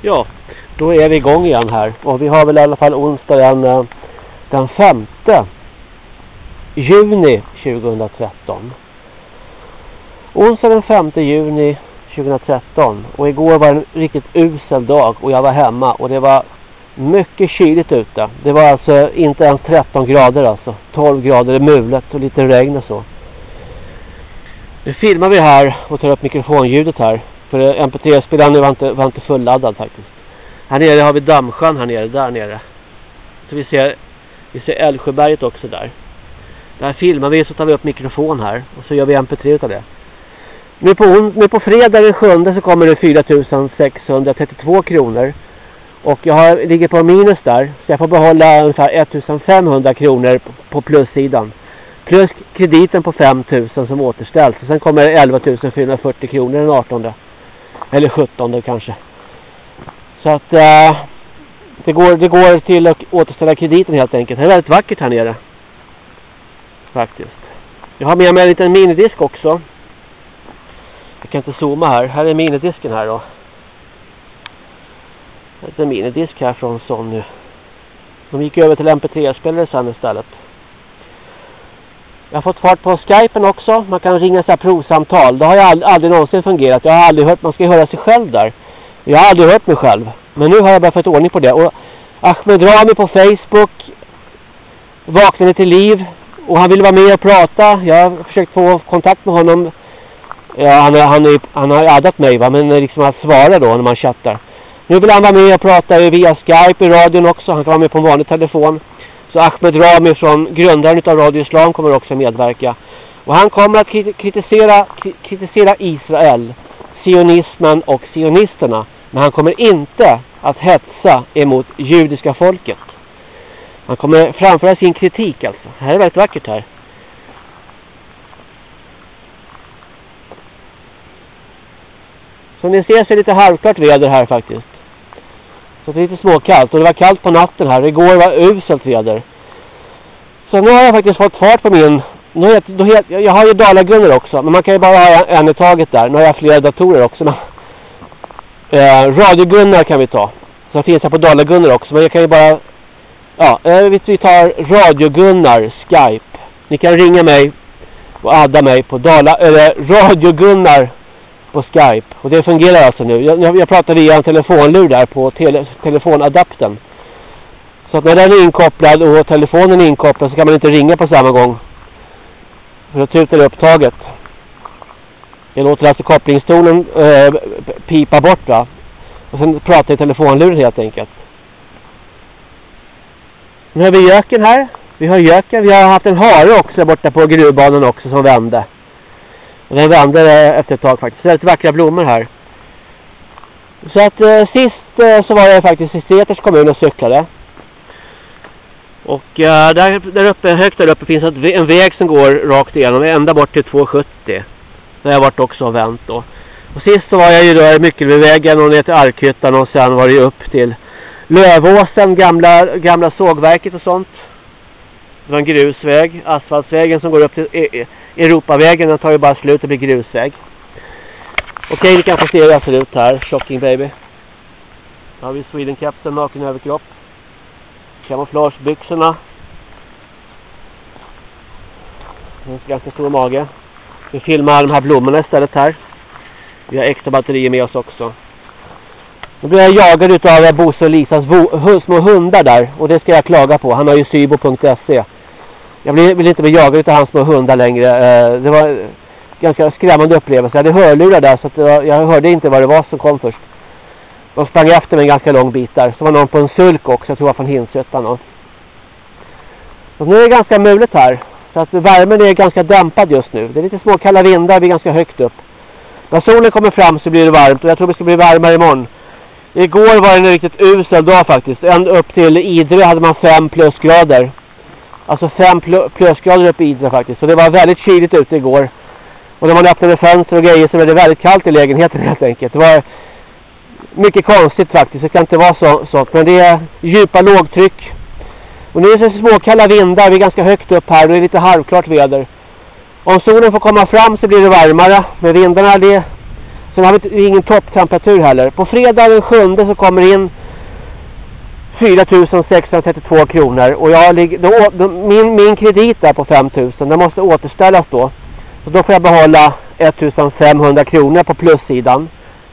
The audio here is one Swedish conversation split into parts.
Ja, då är vi igång igen här. Och vi har väl i alla fall onsdag den, eh, den 5 juni 2013. Onsdag den 5 juni 2013. Och igår var en riktigt usel dag och jag var hemma och det var mycket kyligt ute. Det var alltså inte ens 13 grader alltså. 12 grader i mulet och lite regn och så. Nu filmar vi här och tar upp mikrofonljudet här. För eh, MP3-spelaren var inte, var inte fulladdad faktiskt. Här nere har vi Dammsjön här nere, där nere. Så vi ser, vi ser Älvsjöberget också där. Där filmar vi så tar vi upp mikrofon här. Och så gör vi MP3 utav det. Nu på, nu på fredag den 7 så kommer det 4632 kronor. Och jag har, ligger på minus där. Så jag får behålla ungefär 1500 kronor på plussidan. Plus krediten på 5000 som återställs. Och sen kommer 11 440 kronor den 18. Eller 17 kanske. Så att eh, det, går, det går till att återställa krediten helt enkelt. Det är väldigt vackert här nere. Faktiskt. Jag har med mig en liten minidisk också. Jag kan inte zooma här. Här är minidisken här då. En liten minidisk här från Sony. De gick över till MP3-spelare sen istället. Jag har fått fart på Skypen också. Man kan ringa så här provsamtal. Det har jag aldrig, aldrig någonsin fungerat. Jag har aldrig hört, man ska höra sig själv där. Jag har aldrig hört mig själv. Men nu har jag bara fått ordning på det. Och Ahmed Rami på Facebook vaknade till liv. Och han ville vara med och prata. Jag har försökt få kontakt med honom. Ja, han, han, han har addat mig va. Men eh, liksom att svara då när man chattar. Nu vill han vara med och prata via Skype i radion också. Han kan vara med på en vanlig telefon. Så Ahmed Rami från grundaren av Radio Islam kommer också medverka. Och han kommer att kritisera, kritisera Israel, sionismen och sionisterna. Men han kommer inte att hetsa emot judiska folket. Han kommer framföra sin kritik alltså. Det här är väldigt vackert här. Som ni ser så är det lite halvklart väder här faktiskt. Så det är lite småkallt. Och det var kallt på natten här. Igår var uselt väder. Så nu har jag faktiskt fått fart på min... Nu heter, då heter, jag har ju Dalagunnar också. Men man kan ju bara ha en i taget där. Nu har jag flera datorer också. Men, eh, radiogunnar kan vi ta. Så finns här på Dalagunnar också. Men jag kan ju bara... Ja, eh, vi tar radiogunnar Skype. Ni kan ringa mig och adda mig på Dala... Eller radiogunnar på Skype. Och det fungerar alltså nu. Jag, jag pratar via en telefonlur där på tele, telefonadapten. Så att när den är inkopplad och telefonen är inkopplad så kan man inte ringa på samma gång. För då tutar det upptaget. Jag låter alltså kopplingstolen äh, eh, pipa bort va. Och sen pratar jag i telefonluren helt enkelt. Nu har vi göken här. Vi har göken. Vi har haft en hare också borta på gruvbanan också som vände. Och den vände efter ett tag faktiskt. Det är lite vackra blommor här. Så att eh, sist eh, så var jag faktiskt i Seters kommun och cyklade. Och eh, där, där uppe, högt där uppe finns en väg som går rakt igenom, ända bort till 270. Där har jag varit också och vänt då. Och sist så var jag ju då i Myckelbyvägen och ner till Arkhyttan och sen var det upp till Lövåsen, gamla, gamla sågverket och sånt. Det var en grusväg, asfaltsvägen som går upp till e-, e- Europavägen, den tar ju bara slut och blir grusväg. Okej, ni kan få se hur jag ser ut här, shocking baby. Här har vi Sweden Captain, naken överkropp. Kamouflagebyxorna. En ganska stor mage. Vi filmar de här blommorna istället här. Vi har extra batterier med oss också. Nu blir jag jagad utav Bosse och Lisas små hundar där. Och det ska jag klaga på. Han har ju sybo.se. Jag vill inte bli jagad av hans små hundar längre. Eh, det var ganska skrämmande upplevelse. Jag hade hörlurar där så att jag hörde inte vad det var som kom först. De sprang efter mig en ganska lång bit där. Så var någon på en sulk också. Jag tror jag från Hinsötan. Och nu är det ganska mulet här. Så att värmen är ganska dämpad just nu. Det är lite små kalla vindar. Vi är ganska högt upp. När solen kommer fram så blir det varmt. Och jag tror det ska bli varmare imorgon. Igår var det en riktigt usel dag faktiskt. Ända upp till Idre hade man 5 plusgrader. Alltså 5 plusgrader uppe i Idre faktiskt. Så det var väldigt kyligt ute igår. Och när man öppnade fönster och grejer så blev det väldigt kallt i lägenheten helt enkelt. Det var mycket konstigt faktiskt. Det kan inte vara så, sånt. Men det är djupa lågtryck. Och nu är det småkalla vindar. Vi är ganska högt upp här. Och det är lite halvklart väder. Om solen får komma fram så blir det varmare. Med vindarna det Sen har vi ingen topptemperatur heller. På fredag den 7 så kommer det in 4632 kronor och jag ligger, då, då, min, min kredit är på 5000 den måste återställas då. Så då får jag behålla 1500 kronor på plussidan.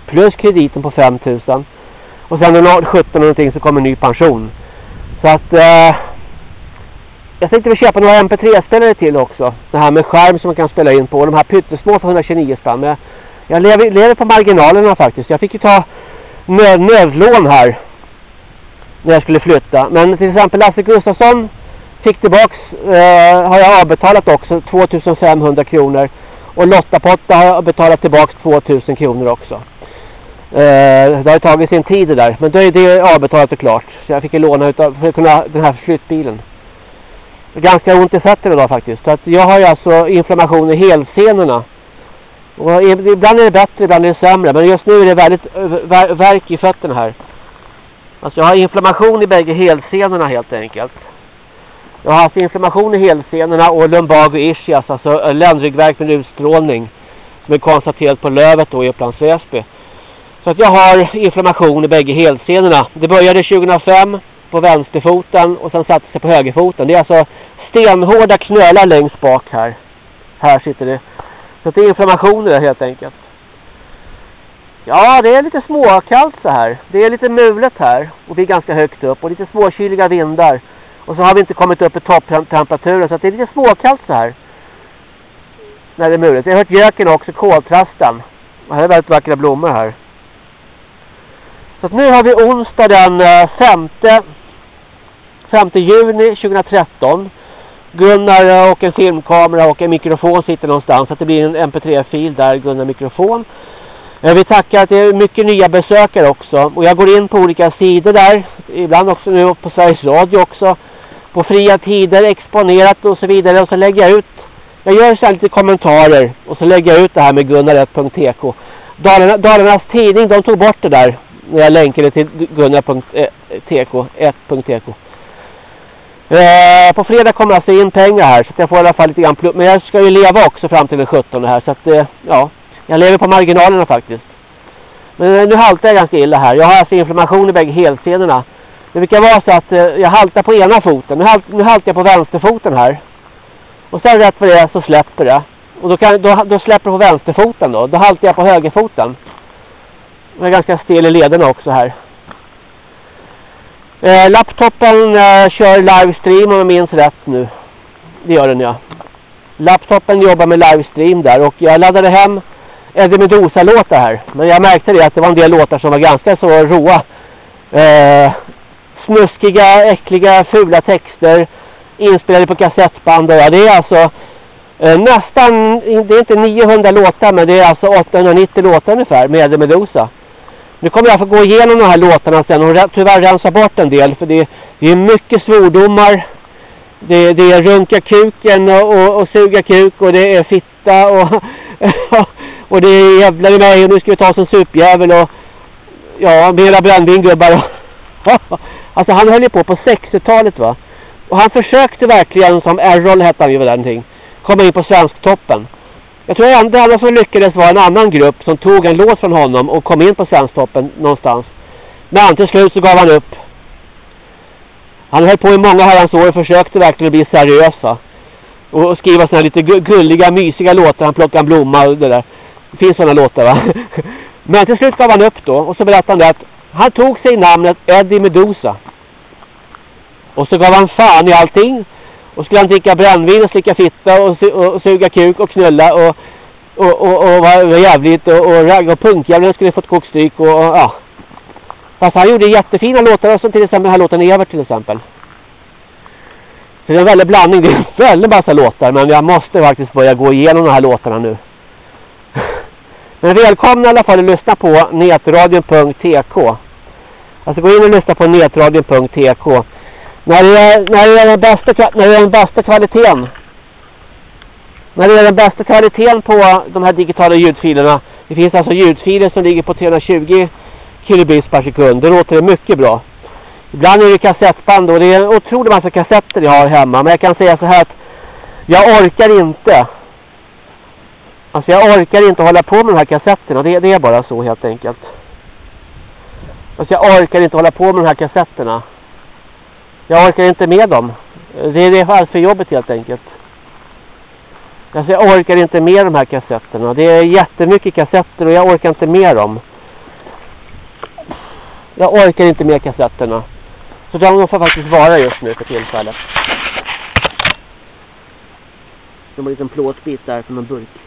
Plus krediten på 5000. Och sen när 17 någonting så kommer ny pension. Så att eh, jag tänkte vi köpa några MP3-spelare till också. Det här med skärm som man kan spela in på. Och de här pyttesmå för 129 spänn. Jag, jag lever, lever på marginalerna faktiskt. Jag fick ju ta nöd, nödlån här. När jag skulle flytta. Men till exempel Lasse Gustafsson fick tillbaks. Eh, har jag avbetalat också. 2500 kronor. Och Lotta Potta har jag betalat tillbaks 2000 kronor också. Eh, det har tagit sin tid det där. Men då är det avbetalat och klart. Så jag fick ju låna utav, för att kunna den här flyttbilen ganska ont i fötterna idag faktiskt. Så att jag har ju alltså inflammation i helsenorna. Och ibland är det bättre, ibland är det sämre. Men just nu är det väldigt eh, verk i fötterna här. Alltså jag har inflammation i bägge helsenorna helt enkelt. Jag har haft inflammation i helsenorna och lumbago ischias, alltså eh, ländryggverk med utstrålning. Som är konstaterat på lövet då i Upplands Väsby. Så att jag har inflammation i bägge helsenorna. Det började 2005 på vänsterfoten och sen satte sig på högerfoten. Det är alltså stenhårda knölar längst bak här. Här sitter det. Så det är inflammationer helt enkelt. Ja, det är lite småkallt så här. Det är lite mulet här. Och vi är ganska högt upp. Och lite småkyliga vindar. Och så har vi inte kommit upp i topptemperaturen. Så det är lite småkallt så här. När det är mulet. Jag har hört göken också, koltrasten. Det är väldigt vackra blommor här. Så nu har vi onsdag den eh, 5 5 juni 2013. Gunnar och en filmkamera och en mikrofon sitter någonstans. Så att det blir en mp3-fil där, Gunnar mikrofon. Vi tackar att det är mycket nya besökare också. Och jag går in på olika sidor där. Ibland också nu på Sveriges Radio också. På fria tider, exponerat och så vidare. Och så lägger jag ut. Jag gör sen lite kommentarer. Och så lägger jag ut det här med gunnar1.tk. Dalarna, Dalarnas tidning, de tog bort det där. När jag länkade till gunnar.tk, 1.tk. Eh, på fredag kommer alltså in pengar här så jag får i alla fall lite grann plus. Men jag ska ju leva också fram till den 17 här så att eh, ja, jag lever på marginalerna faktiskt. Men eh, nu haltar jag ganska illa här. Jag har alltså inflammation i bägge helsenorna. Det brukar vara så att eh, jag haltar på ena foten. Nu, halt, nu haltar jag på vänsterfoten här. Och sen rätt för det så släpper det. Och då, kan, då, då släpper det på vänsterfoten då. Då haltar jag på högerfoten. Jag är ganska stel i lederna också här. Eh, laptopen eh, kör livestream om jag minns rätt nu. Det gör den ja. Laptopen jobbar med livestream där och jag laddade hem Eddie Medusa-låtar här. Men jag märkte det att det var en del låtar som var ganska så råa. Eh, snuskiga, äckliga, fula texter. Inspelade på kassettband. Ja, det är alltså eh, nästan, det är inte 900 låtar men det är alltså 890 låtar ungefär med Eddie Medusa. Nu kommer jag få gå igenom de här låtarna sen och tyvärr rensa bort en del för det, det är mycket svordomar. Det, det är runka kuken och, och, och suga kuk och det är fitta och, och det är jävlar i mig och nu ska vi ta oss en supjävel och ja, mera brännvin gubbar. alltså han höll ju på på 60-talet va. Och han försökte verkligen som Errol hette han ju väl någonting. Komma in på svensktoppen. Jag tror att det enda som lyckades var en annan grupp som tog en låt från honom och kom in på Svensktoppen någonstans. Men till slut så gav han upp. Han höll på i många herrans år och försökte verkligen bli seriös va. Och skriva sådana lite gulliga, mysiga låtar. Han plockade en blomma och det där. Det finns sådana låtar va. Men till slut gav han upp då. Och så berättade han att han tog sig namnet Eddie Medusa. Och så gav han fan i allting. Och skulle han dricka brännvin och slicka fitta och, su och suga kuk och knulla och, och, och, och vara jävligt och, och ragga och punkjävlen skulle fått kokstryk och, och ja. Fast han gjorde jättefina låtar som till exempel den här låten Evert till exempel. Så det är en väldig blandning, det är en väldigt massa låtar men jag måste faktiskt börja gå igenom de här låtarna nu. Men välkomna i alla fall att lyssna på netradion.tk Alltså gå in och lyssna på netradion.tk när det är, när det är, den, bästa, när det är den bästa kvaliteten. När det är den bästa kvaliteten på de här digitala ljudfilerna. Det finns alltså ljudfiler som ligger på 320 kilobits per sekund. Då låter det mycket bra. Ibland är det kassettband och det är en otrolig massa kassetter jag har hemma. Men jag kan säga så här att jag orkar inte Alltså jag orkar inte hålla på med de här kassetterna. Det, det är bara så helt enkelt. Alltså jag orkar inte hålla på med de här kassetterna. Jag orkar inte med dem. Det, det är allt för jobbet helt enkelt. Alltså jag orkar inte med de här kassetterna. Det är jättemycket kassetter och jag orkar inte med dem. Jag orkar inte med kassetterna. Så de får faktiskt vara just nu för tillfället. De har en liten plåtbit där från en burk.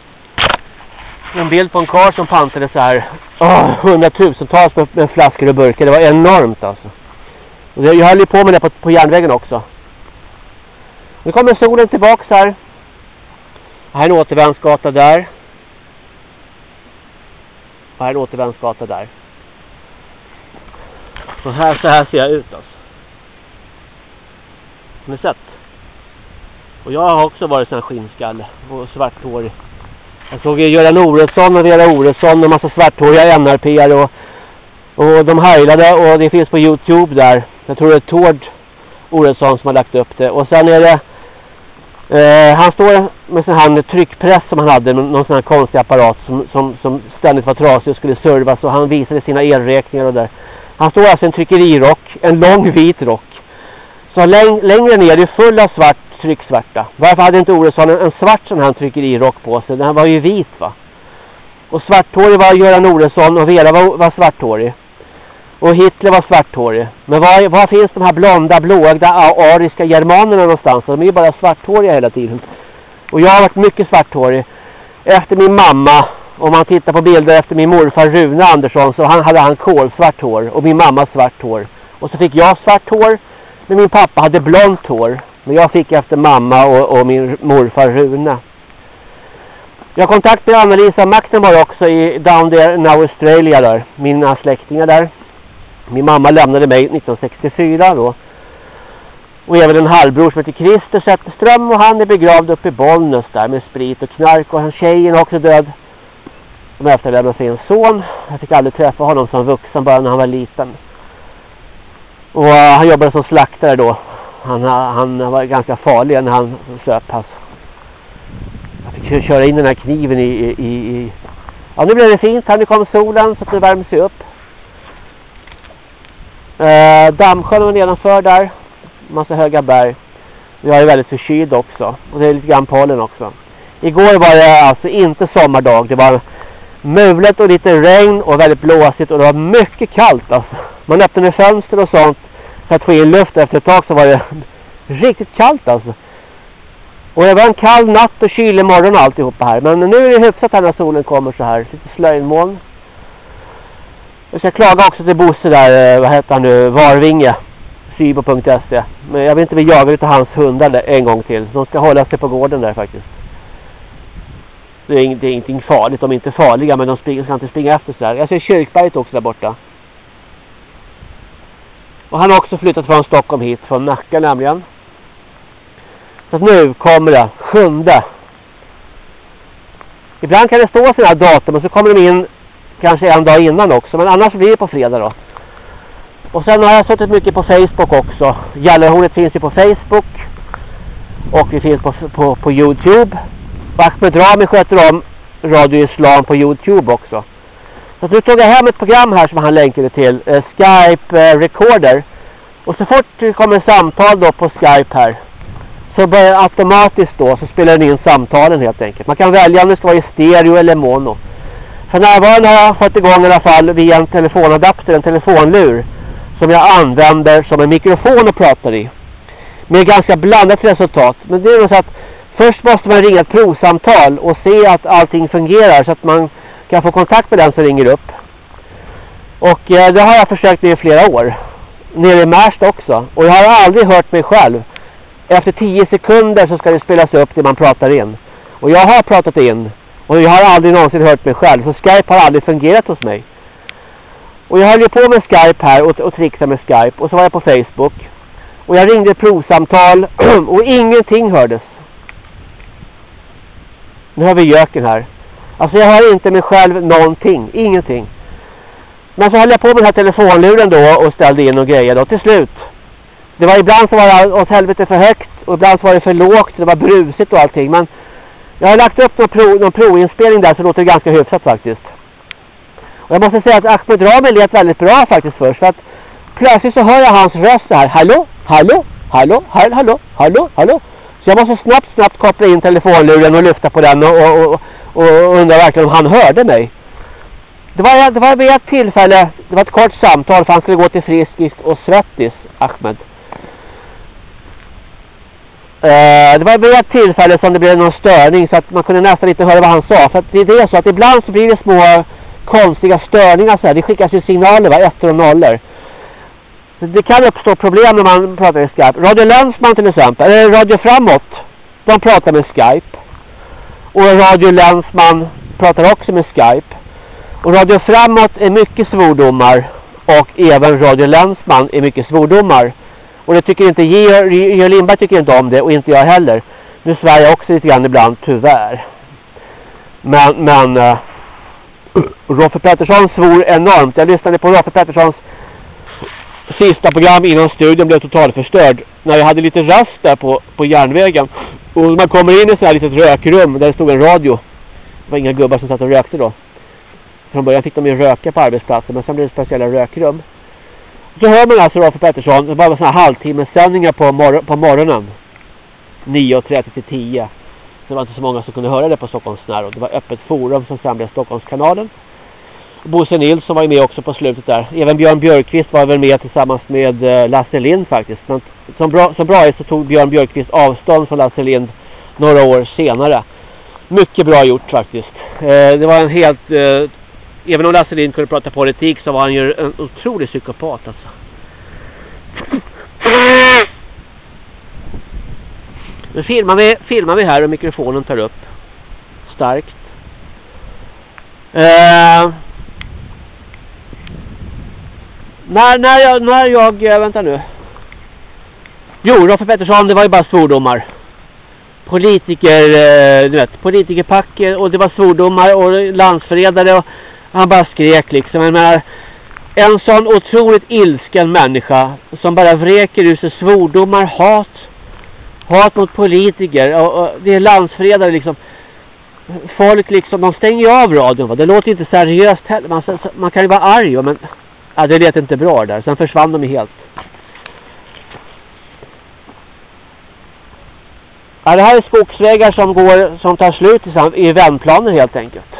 En bild på en kar som pantade så här oh, hundratusentals med, med flaskor och burkar. Det var enormt alltså. Och jag höll ju på med det på, på järnvägen också. Nu kommer solen tillbaks här. Här är en återvändsgata där. Och här är en återvändsgata där. Och här, så här ser jag ut alltså. Har ni sett? Och jag har också varit sån här skinnskalle och svarthårig. Jag såg Göran Oresson och Vera Oresson och massa svarthåriga NRP och, och de heilade och det finns på Youtube där. Jag tror det är Tord Oresson som har lagt upp det. Och sen är det Eh, han står med sån här tryckpress som han hade, någon sån här konstig apparat som, som, som ständigt var trasig och skulle servas och han visade sina elräkningar och där. Han står alltså i en tryckerirock, en lång vit rock. Så läng längre ner är det full av svart trycksvärta. Varför hade inte Oresson en, en svart sån här tryckerirock på sig? Den var ju vit va? Och svarthårig var Göran Oresson och Vera var, var svarthårig. Och Hitler var svarthårig. Men var, var finns de här blonda, blåögda, ariska germanerna någonstans? De är ju bara svarthåriga hela tiden. Och jag har varit mycket svarthårig. Efter min mamma, om man tittar på bilder efter min morfar Rune Andersson så han, hade han kolsvart hår och min mamma svart hår. Och så fick jag svart hår, men min pappa hade blont hår. Men jag fick efter mamma och, och min morfar Rune. Jag har kontakt med Anna-Lisa McNamara också i Down There in Australia där. Mina släktingar där. Min mamma lämnade mig 1964 då. Och även en halvbror som heter Christer Zetterström och han är begravd uppe i Bollnäs där med sprit och knark och han tjejen är också död. De efterlämnade sin son. Jag fick aldrig träffa honom som vuxen bara när han var liten. Och eh, han jobbade som slaktare då. Han, eh, han var ganska farlig när han söp alltså. Jag fick köra in den här kniven i, i, i... Ja nu blev det fint. Här nu kom solen så att det värmer sig upp. Eh, Dammsjön var nedanför där. Massa höga berg. Vi har ju väldigt förkyld också. Och det är lite grann pollen också. Igår var det alltså inte sommardag. Det var mulet och lite regn och väldigt blåsigt. Och det var mycket kallt alltså. Man öppnade fönster och sånt för att få in luft. Efter ett tag så var det riktigt kallt alltså. Och det var en kall natt och kylig morgon och alltihopa här. Men nu är det hyfsat här när solen kommer så här. Lite slöjmoln. Jag ska klaga också till Bosse där, eh, vad heter han nu, Varvinge. Sybo.se. Men jag vill inte bli jagad utav hans hundar en gång till. De ska hålla sig på gården där faktiskt. Det är, ingenting farligt. De är inte farliga men de ska inte springa efter så här. Jag ser Kyrkberget också där borta. Och han har också flyttat från Stockholm hit, från Nacka nämligen. Så att nu kommer det, sjunde. Ibland kan det stå sådana här datum och så kommer de in kanske en dag innan också. Men annars blir det på fredag då. Och sen har jag suttit mycket på Facebook också. Gallerhornet finns ju på Facebook. Och vi finns på, på, på Youtube. Ahmed Rami sköter om Radio Islam på Youtube också. Så nu tog jag hem ett program här som han länkade till. Eh, Skype eh, Recorder. Och så fort det kommer samtal då på Skype här. Så börjar automatiskt då så spelar den in samtalen helt enkelt. Man kan välja om det ska vara i stereo eller mono. För närvarande har jag fått igång i alla fall via en telefonadapter, en telefonlur. Som jag använder som en mikrofon och pratar i. Med ganska blandat resultat. Men det är nog så att först måste man ringa ett provsamtal och se att allting fungerar. Så att man kan jag få kontakt med den som ringer upp. Och eh, det har jag försökt med i flera år. Nere i Märsta också. Och jag har aldrig hört mig själv. Efter 10 sekunder så ska det spelas upp det man pratar in. Och jag har pratat in och jag har aldrig någonsin hört mig själv. Så Skype har aldrig fungerat hos mig. Och jag höll ju på med Skype här och, och trixade med Skype. Och så var jag på Facebook. Och jag ringde provsamtal och ingenting hördes. Nu har vi göken här. Alltså jag hör inte mig själv någonting. Ingenting. Men så höll jag på med den här telefonluren då och ställde in och grejer då till slut. Det var ibland så var det åt helvete för högt och ibland så var det för lågt. Det var brusigt och allting. Men Jag har lagt upp någon, prov, någon provinspelning där så låter det ganska hyfsat faktiskt. Och jag måste säga att Ahmed Rami lät väldigt bra faktiskt först. För att plötsligt så hör jag hans röst här. Hallå, hallå, hallå, hallå, hallå, hallå, hallå. Så jag måste snabbt, snabbt koppla in telefonluren och lyfta på den och, och, och, och undrar verkligen om han hörde mig. Det var, det var vid ett tillfälle, det var ett kort samtal för han skulle gå till Friskis och Svettis, Ahmed. Uh, det var vid ett tillfälle som det blev någon störning så att man kunde nästan inte höra vad han sa. För att det är så att ibland så blir det små konstiga störningar så här. Det skickas ju signaler va, ettor och nollor. Det kan uppstå problem när man pratar i Skype. Radio Länsman till exempel, eller Radio Framåt, de pratar med Skype. Och Radio Länsman pratar också med Skype. Och Radio Framåt är mycket svordomar och även Radio Länsman är mycket svordomar. Och det tycker inte Georg Lindberg tycker inte om det och inte jag heller. Nu svär jag också lite grann ibland, tyvärr. Men, men uh, Roffe Pettersson svor enormt. Jag lyssnade på Roffe Petterssons sista program innan studion blev totalförstörd. När jag hade lite rast där på, på järnvägen. Och man kommer in i ett här litet rökrum där det stod en radio. Det var inga gubbar som satt och rökte då. Från början fick de ju röka på arbetsplatsen men sen blev det speciella rökrum. Så hör man alltså Rafa Pettersson, det var sådana här på, mor på morgonen. 9.30 till 10. Det var inte så många som kunde höra det på Stockholms närråd. Det var öppet forum som sen blev Stockholmskanalen. Bosse Nilsson var ju med också på slutet där. Även Björn Björkqvist var väl med tillsammans med eh, Lasse Lind faktiskt. Men som bra, som bra är så tog Björn Björkqvist avstånd från Lasse Lind några år senare. Mycket bra gjort faktiskt. Eh, det var en helt... Eh, även om Lasse Lind kunde prata politik så var han ju en otrolig psykopat alltså. Nu filmar vi, filmar vi här och mikrofonen tar upp. Starkt. Uh, när, när jag, när jag, eh, vänta nu. Jo, Roffe Pettersson, det var ju bara svordomar. Politiker, eh, du vet, politikerpack och det var svordomar och landsförrädare och han bara skrek liksom. Jag menar, en sån otroligt ilsken människa som bara vräker ur sig svordomar, hat, hat mot politiker och, och det är landsförrädare liksom. Folk liksom, de stänger ju av radion va? Det låter inte seriöst heller. Man, man kan ju vara arg va? men Ja, det lät inte bra där. Sen försvann de helt. Ja, det här är skogsvägar som går som tar slut i, i vändplaner helt enkelt.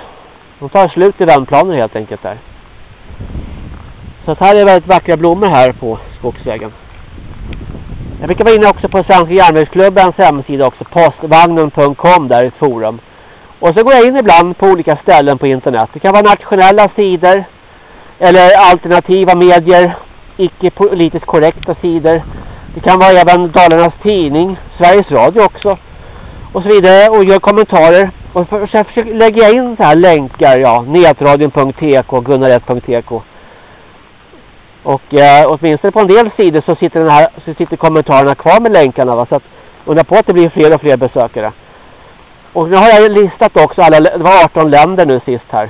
De tar slut i vändplaner helt enkelt där. Så att här är väldigt vackra blommor här på skogsvägen. Jag brukar vara inne också på Svenska järnvägsklubbens hemsida också. Postvagnen.com där är ett forum. Och så går jag in ibland på olika ställen på internet. Det kan vara nationella sidor eller alternativa medier, icke politiskt korrekta sidor. Det kan vara även Dalarnas Tidning, Sveriges Radio också och så vidare och gör kommentarer. Och för, så försöker lägga in så här länkar, ja, netradion.tk, gunnar1.tk. Och eh, åtminstone på en del sidor så sitter, den här, så sitter kommentarerna kvar med länkarna. Va? Så att undra på att det blir fler och fler besökare. Och nu har jag listat också alla, det var 18 länder nu sist här.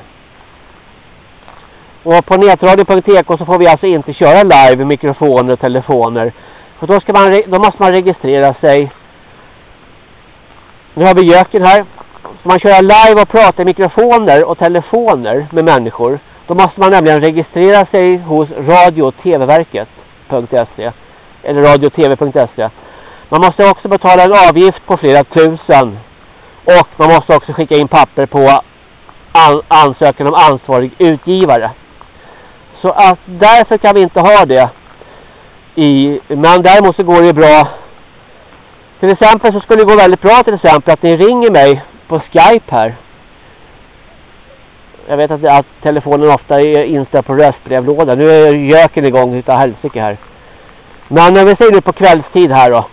Och på netradio.tk så får vi alltså inte köra live med mikrofoner och telefoner. För då, ska man, då måste man registrera sig. Nu har vi göken här. Ska man köra live och prata i mikrofoner och telefoner med människor. Då måste man nämligen registrera sig hos radio och tv-verket.se. Eller radio-tv.se. Man måste också betala en avgift på flera tusen. Och man måste också skicka in papper på ansökan om ansvarig utgivare. Så att därför kan vi inte ha det. I, men däremot så går det bra. Till exempel så skulle det gå väldigt bra till exempel att ni ringer mig på Skype här. Jag vet att, att telefonen ofta är inställd på röstbrevlådan. Nu är göken igång utav helsike här. Men vi säger nu på kvällstid här då.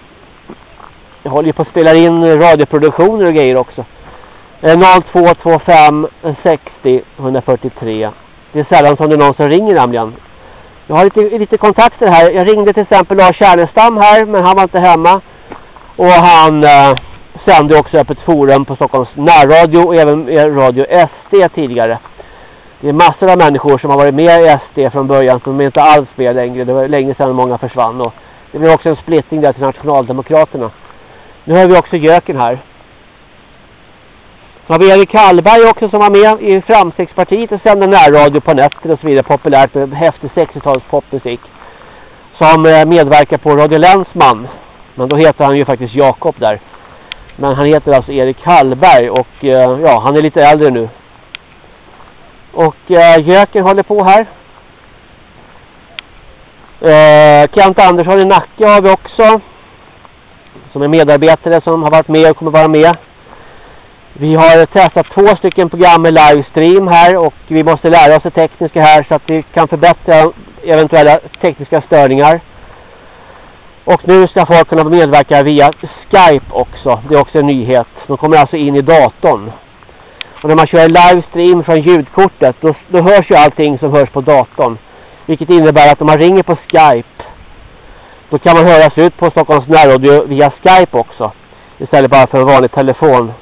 Jag håller ju på att spela in radioproduktioner och grejer också. 0225 60 143 det är sällan som det är någon som ringer nämligen. Jag har lite, lite kontakter här. Jag ringde till exempel Lars Kärnestam här men han var inte hemma. Och han eh, sände också öppet forum på Stockholms närradio och även radio SD tidigare. Det är massor av människor som har varit med i SD från början som inte alls med längre. Det var länge sedan många försvann. Och det blev också en splittring där till Nationaldemokraterna. Nu har vi också göken här. Så har vi Erik Hallberg också som var med i Framstegspartiet och sände närradio på nätter och så vidare. Populärt med häftig 60-tals popmusik. Som eh, medverkar på Radio Länsman. Men då heter han ju faktiskt Jakob där. Men han heter alltså Erik Hallberg och eh, ja, han är lite äldre nu. Och eh, Jöken håller på här. Eh, Kent Andersson i Nacka har vi också. Som är medarbetare som har varit med och kommer vara med. Vi har testat två stycken program med livestream här och vi måste lära oss det tekniska här så att vi kan förbättra eventuella tekniska störningar. Och nu ska folk kunna medverka via Skype också. Det är också en nyhet. De kommer alltså in i datorn. Och när man kör livestream från ljudkortet då, då hörs ju allting som hörs på datorn. Vilket innebär att om man ringer på Skype då kan man höras ut på Stockholms närradio via Skype också. Istället bara för en vanlig telefon.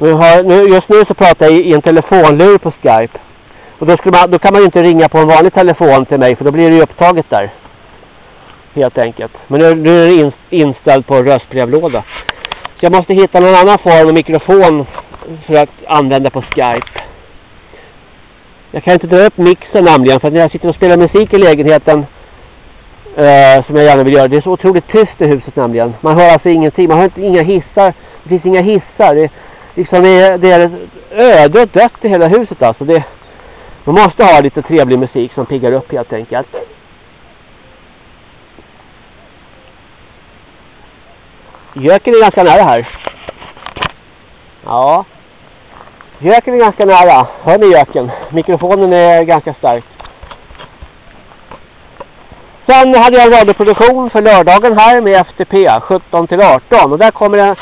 Nu har, nu, just nu så pratar jag i, en telefonlur på Skype. Och då, man, då kan man ju inte ringa på en vanlig telefon till mig för då blir det ju upptaget där. Helt enkelt. Men nu, nu är det in, inställt på röstbrevlåda. Så jag måste hitta någon annan form av mikrofon för att använda på Skype. Jag kan inte dra upp mixen nämligen för när jag sitter och spelar musik i lägenheten eh, som jag gärna vill göra. Det är så otroligt tyst i huset nämligen. Man hör alltså ingenting. Man hör inte, inga hissar. Det finns inga hissar. Det, liksom det, är, det är öde och dött i hela huset alltså. Det, man måste ha lite trevlig musik som piggar upp helt enkelt. Göken är ganska nära här. Ja. Göken är ganska nära. Hör ni göken? Mikrofonen är ganska stark. Sen hade jag en radioproduktion för lördagen här med FTP 17 till 18 och där kommer det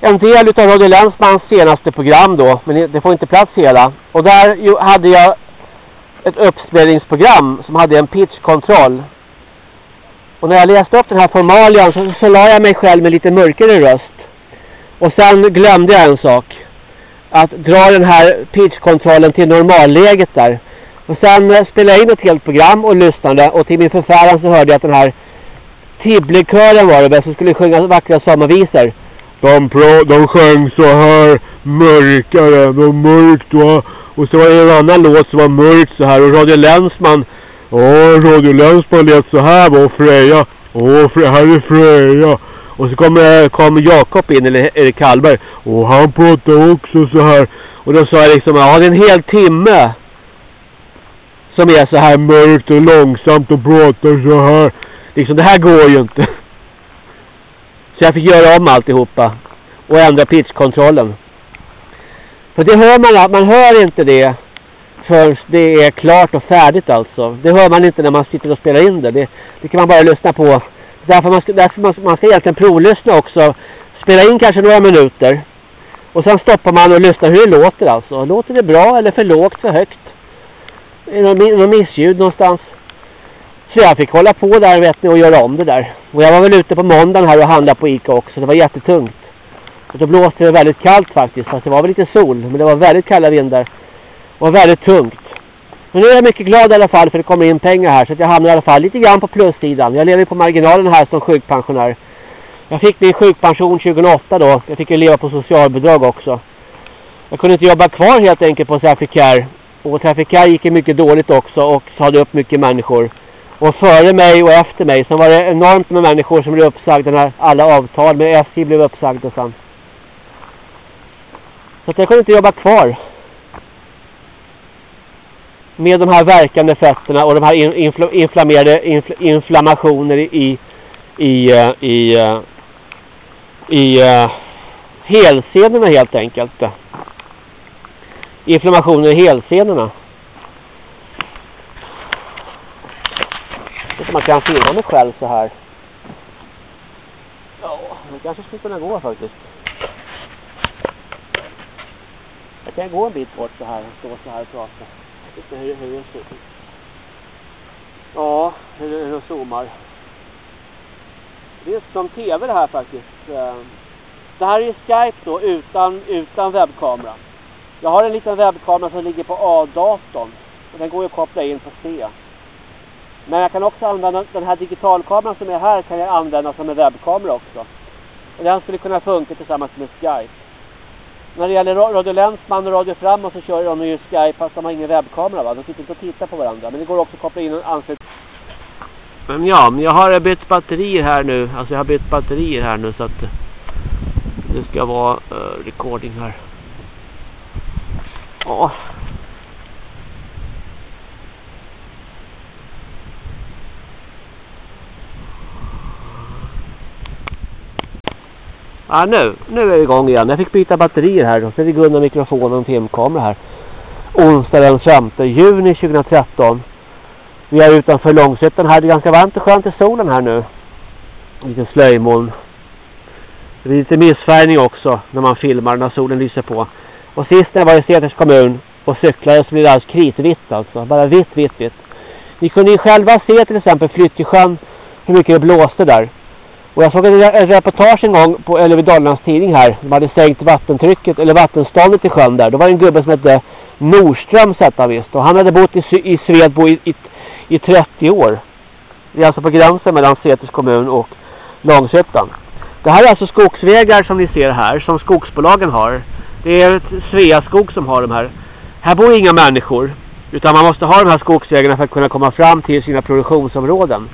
en del utav Radio Länsmans senaste program då, men det får inte plats hela. Och där hade jag ett uppspelningsprogram som hade en pitchkontroll. Och när jag läste upp den här formalian så, så la jag mig själv med lite mörkare röst. Och sen glömde jag en sak. Att dra den här pitchkontrollen till normalläget där. Och sen eh, spelade jag in ett helt program och lyssnade. Och till min förfäran så hörde jag att den här Tibblekören var det som skulle sjunga vackra sommarvisor. De, pro, de sjöng så här mörkare, det var mörkt va. Och så var det en annan låt som var mörkt så här. Och Radio Länsman, ja Radio Länsman lät så här va. Och Freja, åh Freja, här är Freja. Och så kom, eh, kom Jakob in, eller Erik Hallberg. Och han pratar också så här. Och då sa jag liksom, ja det är en hel timme. Som är så här mörkt och långsamt och pratar så här. Liksom det här går ju inte. Så jag fick göra om alltihopa. Och ändra pitchkontrollen. För det hör man, man hör inte det förrän det är klart och färdigt alltså. Det hör man inte när man sitter och spelar in det. Det, det kan man bara lyssna på. Därför man ska, därför man, man ska egentligen provlyssna också. Spela in kanske några minuter. Och sen stoppar man och lyssnar hur det låter alltså. Låter det bra eller för lågt, för högt? Är det något missljud någonstans? Så jag fick hålla på där vet ni och göra om det där. Och jag var väl ute på måndagen här och handlade på Ica också. Det var jättetungt. Och då blåste det väldigt kallt faktiskt. Fast det var väl lite sol. Men det var väldigt kalla vindar. Och väldigt tungt. Men nu är jag mycket glad i alla fall för det kommer in pengar här. Så att jag hamnar i alla fall lite grann på plussidan. Jag lever på marginalen här som sjukpensionär. Jag fick min sjukpension 2008 då. Jag fick ju leva på socialbidrag också. Jag kunde inte jobba kvar helt enkelt på Trafikär. Och Trafikär gick ju mycket dåligt också och sade upp mycket människor. Och före mig och efter mig sen var det enormt med människor som blev uppsagda när alla avtal med SJ blev uppsagda sen. Så att jag kunde inte jobba kvar. Med de här verkande fötterna och de här infl inflammerade infl inflammationer i i eh, i uh, i uh, helsenorna helt enkelt. Inflammationer i helsenorna. Så man kan filma mig själv så här. Ja, det kanske skulle kunna gå faktiskt. Jag kan gå en bit bort så här och stå så här och prata. Lite hur, hur det ser ut. Ja, hur, hur det zoomar. Det är som tv det här faktiskt. Ehm, det här är Skype då utan, utan webbkamera. Jag har en liten webbkamera som ligger på A-datorn. Den går ju att koppla in på C. Men jag kan också använda den här digitalkameran som är här kan jag använda som en webbkamera också. Och den skulle kunna funka tillsammans med Skype. när det gäller Radio Länsman och Radio Framåt så kör de ju Skype fast de har ingen webbkamera va. De sitter inte och tittar på varandra. Men det går också att koppla in en anslutning. Men ja, jag har bytt batterier här nu. Alltså jag har bytt batterier här nu så att eh, det ska vara uh, recording här. Ja. Ja, nu, nu är vi igång igen. Jag fick byta batterier här då. ser vi det Gunnar mikrofonen och filmkamera här. Onsdag den 5 juni 2013. Vi är utanför Långshyttan här. Det är ganska varmt och skönt i solen här nu. Lite slöjmoln. Det är lite missfärgning också när man filmar när solen lyser på. Och sist när jag var i Seters kommun och cyklade så blev det alldeles kritvitt alltså. Bara vitt, vitt, vitt. Ni kunde ju själva se till exempel Flyttjesjön hur mycket det blåste där. Och jag såg ett reportage en gång på eller Dalarnas tidning här. De hade sänkt vattentrycket eller vattenståndet i sjön där. Då var det en gubbe som hette Nordström sätta visst. Och han hade bott i, i Svedbo i, i, i 30 år. Det är alltså på gränsen mellan Seters kommun och Långshyttan. Det här är alltså skogsvägar som ni ser här som skogsbolagen har. Det är Sveaskog som har de här. Här bor inga människor. Utan man måste ha de här skogsvägarna för att kunna komma fram till sina produktionsområden.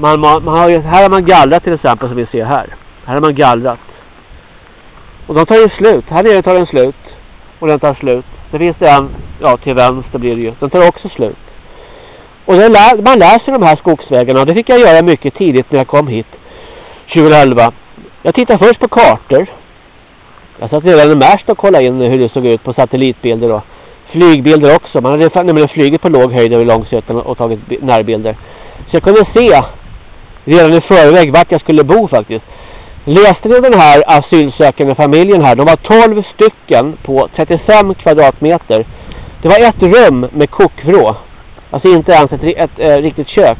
Man, man, man har, här har man gallrat till exempel som vi ser här. Här har man gallrat. Och de tar ju slut. Här nere tar den slut. Och den tar slut. Det finns det en, ja till vänster blir det ju. Den tar också slut. Och lär, man lär sig de här skogsvägarna. Och det fick jag göra mycket tidigt när jag kom hit. 2011. Jag tittade först på kartor. Jag satt redan i Märsta och kollade in hur det såg ut på satellitbilder då. Flygbilder också. Man hade nämligen flugit på låg höjd över Långsötan och tagit närbilder. Så jag kunde se redan i förväg vart jag skulle bo faktiskt. Läste ni den här asylsökande familjen här? De var 12 stycken på 35 kvadratmeter. Det var ett rum med kokvrå. Alltså inte ens ett, ett, ett, riktigt kök.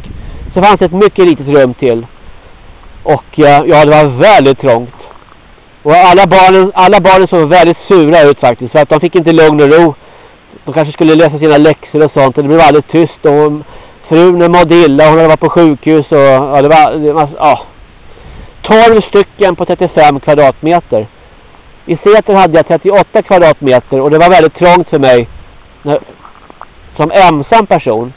Så fanns det ett mycket litet rum till. Och eh, ja, det var väldigt trångt. Och alla barnen, alla barnen såg väldigt sura ut faktiskt. För att de fick inte lugn och ro. De kanske skulle läsa sina läxor och sånt. Och det blev väldigt tyst. Och frun mådde illa. Hon hade varit på sjukhus. Och ja, det var... Det var ja. 12 stycken på 35 kvadratmeter. I Säter hade jag 38 kvadratmeter. Och det var väldigt trångt för mig. Som ensam person.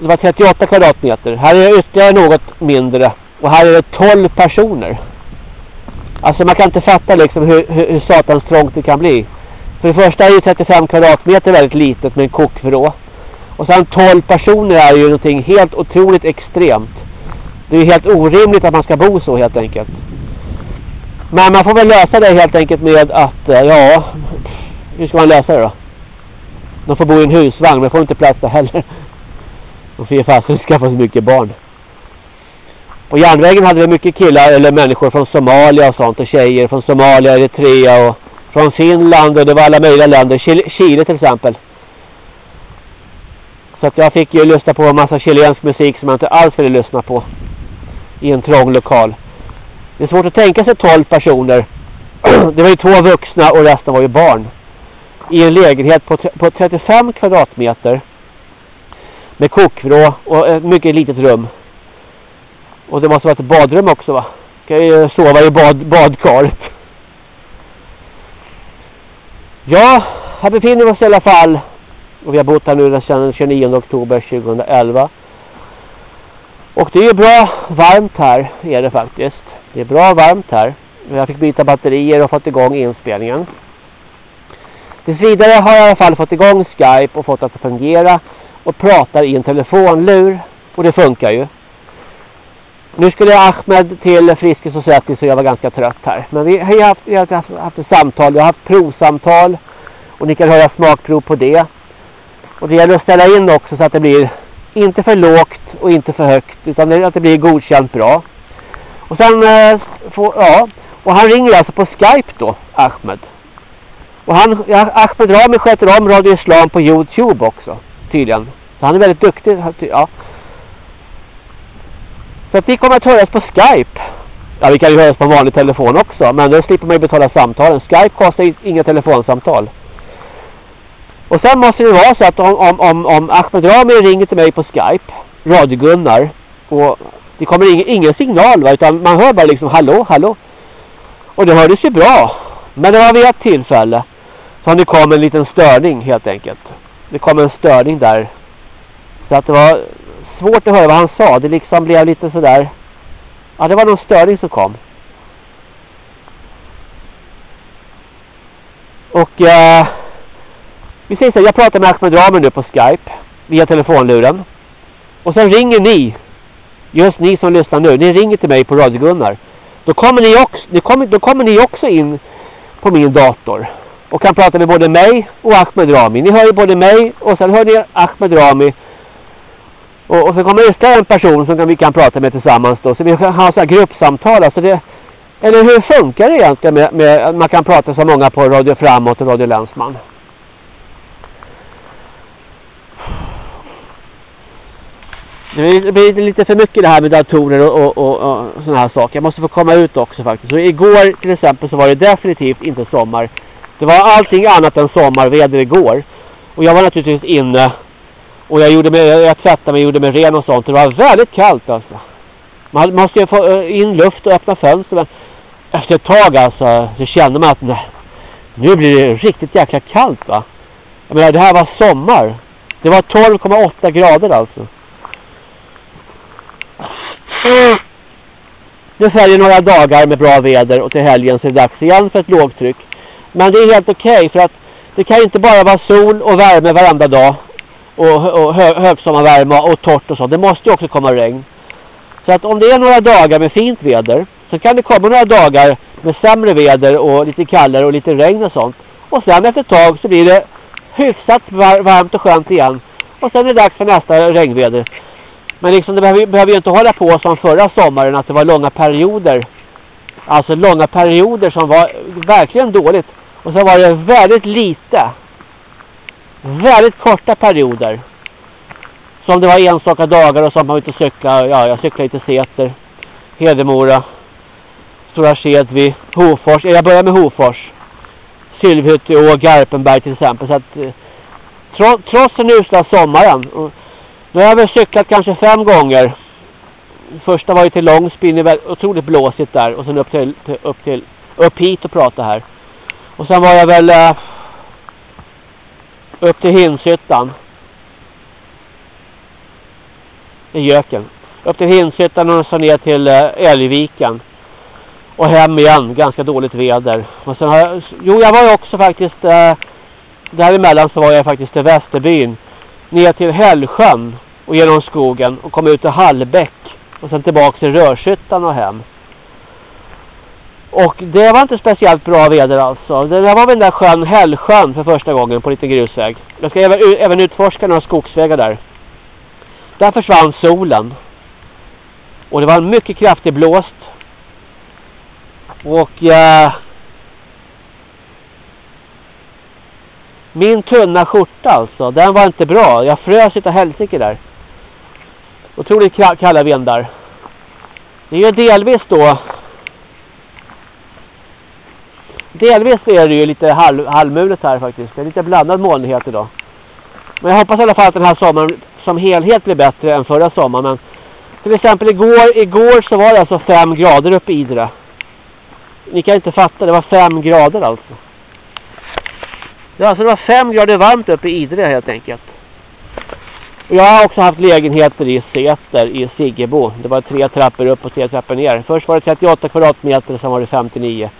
Det var 38 kvadratmeter. Här är det ytterligare något mindre. Och här är det 12 personer. Alltså man kan inte fatta liksom hur, hur, hur satans trångt det kan bli. För det första är ju 35 kvadratmeter väldigt litet med en kokvrå. Och sen 12 personer är ju någonting helt otroligt extremt. Det är ju helt orimligt att man ska bo så helt enkelt. Men man får väl lösa det helt enkelt med att, eh, ja, hur ska man lösa det då? De får bo i en husvagn, men får inte plats där heller. De får ju fast skaffa så mycket barn. På järnvägen hade vi mycket killar eller människor från Somalia och sånt och tjejer från Somalia, Eritrea och från Finland och det var alla möjliga länder. Chile, Chile till exempel. Så att jag fick ju lyssna på en massa chilensk musik som jag inte alls ville lyssna på. I en trång lokal. Det är svårt att tänka sig 12 personer. Det var ju två vuxna och resten var ju barn. I en lägenhet på, på 35 kvadratmeter. Med kokvrå och ett mycket litet rum. Och det måste vara ett badrum också va? Kan ju sova i bad, badkaret. Ja, här befinner vi oss i alla fall. Och vi har bott här nu sedan 29 oktober 2011. Och det är ju bra varmt här är det faktiskt. Det är bra varmt här. Jag fick byta batterier och fått igång inspelningen. Tills vidare har jag i alla fall fått igång Skype och fått att fungera. Och pratar i en telefonlur. Och det funkar ju. Nu skulle Ahmed till Friskis och Sätis så jag var ganska trött här. Men vi har haft, vi har haft, haft ett samtal, vi har haft provsamtal. Och ni kan höra smakprov på det. Och det gäller att ställa in också så att det blir inte för lågt och inte för högt. Utan att det blir godkänt bra. Och sen, eh, får, ja. Och han ringer alltså på Skype då, Ahmed. Och han, ja, Ahmed Rami sköter om Radio Islam på Youtube också, tydligen. Så han är väldigt duktig, ja. Så att vi kommer att höras på Skype. Ja, vi kan ju höras på vanlig telefon också. Men då slipper man ju betala samtalen. Skype kostar ju inga telefonsamtal. Och sen måste det vara så att om, om, om, om Ahmed Rami ringer till mig på Skype. Radio Gunnar. Och det kommer ingen, ingen signal va. Utan man hör bara liksom hallå, hallå. Och det hördes ju bra. Men det var vid ett tillfälle som det kom en liten störning helt enkelt. Det kom en störning där. Så att det var svårt att höra vad han sa. Det liksom blev lite sådär. Ja, det var någon störning som kom. Och eh, vi säger så här, jag pratar med Ahmed Rami nu på Skype via telefonluren. Och sen ringer ni, just ni som lyssnar nu, ni ringer till mig på Radio Gunnar. Då kommer ni också, ni kommer, då kommer ni också in på min dator och kan prata med både mig och Ahmed Rami. Ni hör ju både mig och sen hör ni Ahmed Rami. Och, och så kommer ytterligare en person som vi kan prata med tillsammans då. Så vi kan ha så här gruppsamtal. Alltså det, eller hur funkar det egentligen med, med att man kan prata så många på Radio Framåt och Radio Länsman? Det blir lite för mycket det här med datorer och, och, och, och sådana här saker. Jag måste få komma ut också faktiskt. Så igår till exempel så var det definitivt inte sommar. Det var allting annat än sommarväder igår. Och jag var naturligtvis inne. Och jag, gjorde mig, jag tvättade mig, gjorde mig ren och sånt. Det var väldigt kallt alltså. Man måste ju få eh, in luft och öppna fönster. Men efter ett tag alltså så kände man att nej, nu blir det riktigt jäkla kallt va. Jag menar det här var sommar. Det var 12,8 grader alltså. Nu följer några dagar med bra väder och till helgen så är det dags igen för ett lågtryck. Men det är helt okej okay för att det kan inte bara vara sol och värme varenda dag och, och hö, högsommarvärme och torrt och så. Det måste ju också komma regn. Så att om det är några dagar med fint väder så kan det komma några dagar med sämre väder och lite kallare och lite regn och sånt. Och sen efter ett tag så blir det hyfsat varmt och skönt igen. Och sen är det dags för nästa regnväder. Men liksom det behöver, behöver ju inte hålla på som förra sommaren att det var långa perioder. Alltså långa perioder som var verkligen dåligt. Och så var det väldigt lite. Väldigt korta perioder. Som det var enstaka dagar och som man inte cykla. Ja, jag cyklade lite Säter. Hedemora. Stora Skedvi. Hofors. Jag börjar med Hofors. Sylvhytte och Garpenberg till exempel. Så att, eh, trots den usla sommaren. Nu har jag väl cyklat kanske fem gånger. Första var ju till Långspin, det var otroligt blåsigt där. Och sen upp till, till, upp till upp hit och prata här. Och sen var jag väl uh, upp till Hinshyttan. I Göken. Upp till Hinshyttan och så ner till uh, Älgviken. Och hem igen, ganska dåligt väder. Och sen har jag, jo jag var ju också faktiskt, uh, däremellan så var jag faktiskt i Västerbyn ner till Hällsjön och genom skogen och kom ut till Hallbäck och sen tillbaka till Rörshyttan och hem. Och det var inte speciellt bra väder alltså. Det där var väl den där sjön Hällsjön för första gången på en liten grusväg. Jag ska även, även utforska några skogsvägar där. Där försvann solen. Och det var en mycket kraftig blåst. Och eh, Min tunna skjorta alltså, den var inte bra. Jag frös utav helsike där. Otroligt kalla vindar. Det är ju delvis då Delvis är det ju lite halv, halvmulet här faktiskt. Det är lite blandad molnighet idag. Men jag hoppas i alla fall att den här sommaren som helhet blir bättre än förra sommaren. Men till exempel igår, igår så var det alltså 5 grader uppe i Idre. Ni kan inte fatta, det var 5 grader alltså. Ja, alltså det var fem grader varmt uppe i Idre helt enkelt. Och jag har också haft lägenheter i Säter i Siggebo. Det var tre trappor upp och tre trappor ner. Först var det 38 kvadratmeter, sen var det 59.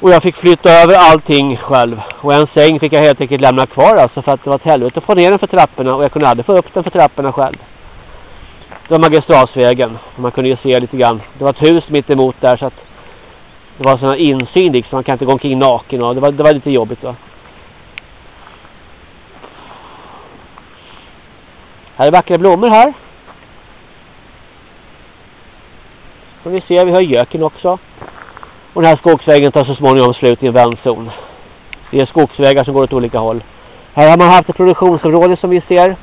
Och jag fick flytta över allting själv. Och en säng fick jag helt enkelt lämna kvar alltså för att det var ett helvete att få ner den för trapporna. Och jag kunde aldrig få upp den för trapporna själv. Det var Magistratsvägen. Man kunde ju se lite grann. Det var ett hus mitt emot där så att det var sån insyn liksom. Man kan inte gå omkring naken och det var, det var lite jobbigt va. Här är vackra blommor här. Som vi ser, vi har göken också. Och den här skogsvägen tar så småningom slut i en vändzon. Det är skogsvägar som går åt olika håll. Här har man haft ett produktionsområde som vi ser.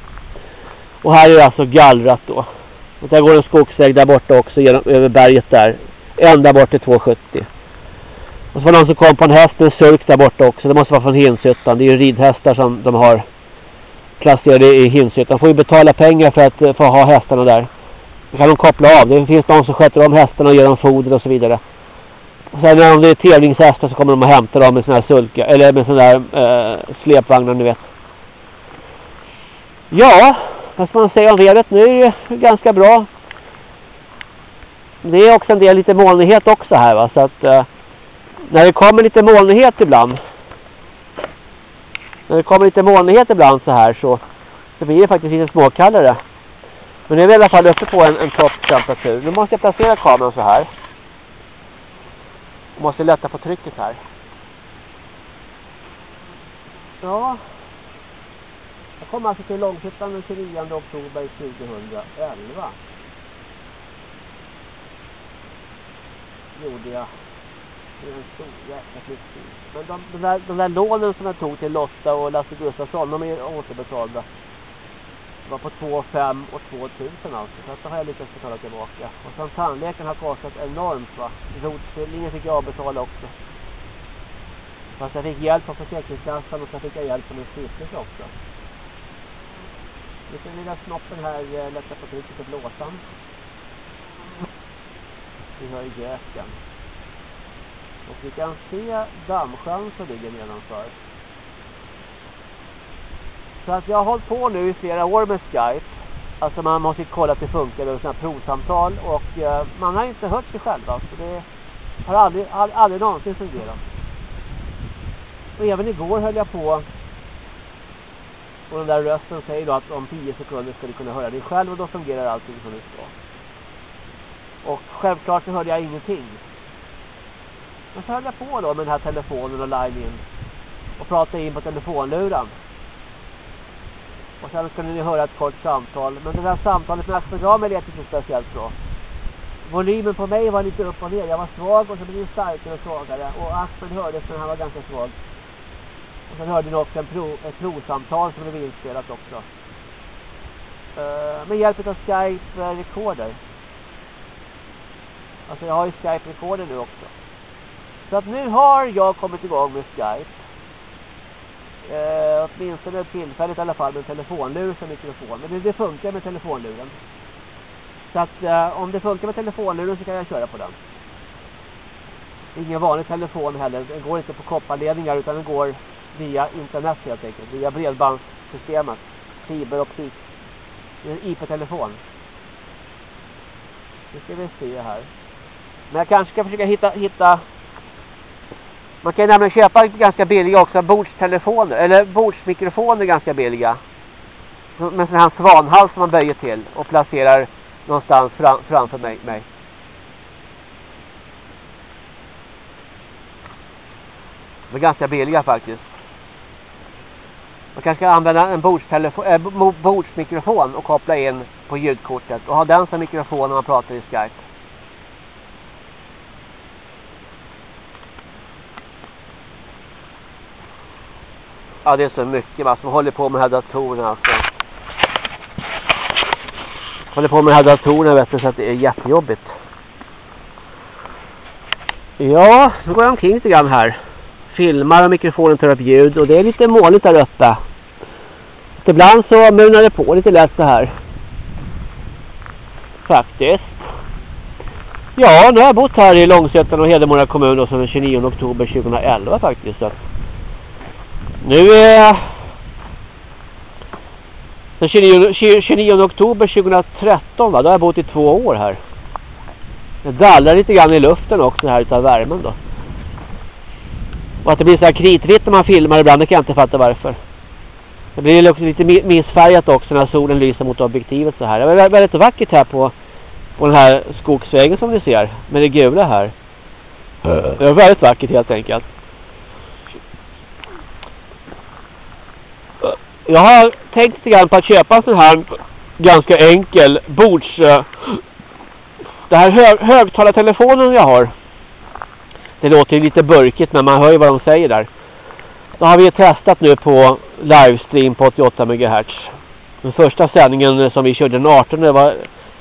Och här är det alltså gallrat då. Och där går en skogsväg där borta också genom, över berget där. Ända bort till 270. Och så var någon som kom på en häst, en surk där borta också. Det måste vara från Hinshyttan. Det är ju ridhästar som de har placerade i Hinshyttan. får ju betala pengar för att eh, få ha hästarna där. Då kan de koppla av. Det finns någon som sköter om hästarna och ger dem foder och så vidare. Sen om det är tävlingshästar så kommer de att hämta dem med sådana här sulka, eller med sådana här eh, släpvagnar ni vet. Ja, vad ska man säga om vädret? Nu är det ganska bra. Det är också en del lite molnighet också här va, så att eh, när det kommer lite molnighet ibland när det kommer lite molnighet ibland så här så, så blir det faktiskt lite småkallare. Men nu är vi i alla fall uppe på en, en topptemperatur. Nu måste jag placera kameran så här. Jag måste lätta på trycket här. Ja. Jag kom alltså till Långshyttan den 29 oktober 2011. Gjorde jag. Det är en stor jäkla flyttning. Men de, de, där, de där lånen som jag tog till Lotta och Lasse Gustafsson, de är återbetalda. Det var på 2 5 och 2000 alltså. Så att har jag lyckats betala tillbaka. Och sen tandläkaren har kostat enormt va. Rotfyllningen fick jag avbetala också. Fast jag fick hjälp av Försäkringskassan och sen fick jag hjälp av min stiftelse också. Vi den lilla snoppen här eh, lätta på trycket och blåsan. Vi hör göken. Och vi kan se dammsjön som ligger nedanför. Så att jag har hållit på nu i flera år med Skype. Alltså man måste kolla att det funkar med sådana provsamtal. Och eh, man har inte hört sig själv. Alltså det har aldrig, aldrig, aldrig någonsin fungerat. Och även igår höll jag på. Och den där rösten säger då att om 10 sekunder ska du kunna höra dig själv. Och då fungerar allting som det ska. Och självklart så hörde jag ingenting. Men så höll jag på då med den här telefonen och line in. Och pratade in på telefonluren. Och sen skulle ni höra ett kort samtal. Men det där samtalet med aspergamer lät inte speciellt bra. Volymen på mig var lite upp och ner. Jag var svag och så blev det starkare och svagare. Och Axel hördes men han var ganska svag. Och sen hörde ni också en pro, ett provsamtal som blev inspelat också. Uh, med hjälp av Skype Recorder. Alltså jag har ju Skype Recorder nu också. Så att nu har jag kommit igång med Skype. Eh, åtminstone tillfälligt i alla fall med telefonlur som mikrofon. Men det, det funkar med telefonluren. Så att eh, om det funkar med telefonluren så kan jag köra på den. Ingen vanlig telefon heller. Den går inte på kopparledningar utan den går via internet helt enkelt. Via bredbandssystemet. Fiberoptik. och IP-telefon. Nu ska vi se här. Men jag kanske ska försöka hitta, hitta man kan nämligen köpa ganska billiga också bordstelefoner eller bordsmikrofoner ganska billiga. Med sån här svanhals som man böjer till och placerar någonstans fram, framför mig, mig. De är ganska billiga faktiskt. Man kanske ska använda en äh, bordsmikrofon och koppla in på ljudkortet och ha den som mikrofon när man pratar i Skype. Ja, det är så mycket va, som håller på med de här datorerna alltså. Håller på med de här datorerna vet du, så att det är jättejobbigt. Ja, nu går jag omkring lite grann här. Filmar och mikrofonen tar upp ljud och det är lite molnigt där uppe. Så ibland så munar det på lite lätt så här. Faktiskt. Ja, nu har jag bott här i Långsötan och Hedemora kommun sedan den 29 oktober 2011 faktiskt. Nu är den 29, 29 oktober 2013 va? Då har jag bott i två år här. Det dallrar lite grann i luften också här utav värmen då. Och att det blir så här kritvitt när man filmar ibland, det kan jag inte fatta varför. Det blir också lite missfärgat också när solen lyser mot objektivet så här. Det är väldigt vackert här på, på den här skogsvägen som ni ser. Med det gula här. Det är väldigt vackert helt enkelt. Jag har tänkt lite grann på att köpa en sån här ganska enkel bords... Eh, det här hög, högtalartelefonen jag har. Det låter lite burkigt men man hör ju vad de säger där. Då har vi testat nu på livestream på 88 MHz. Den första sändningen som vi körde den 18 var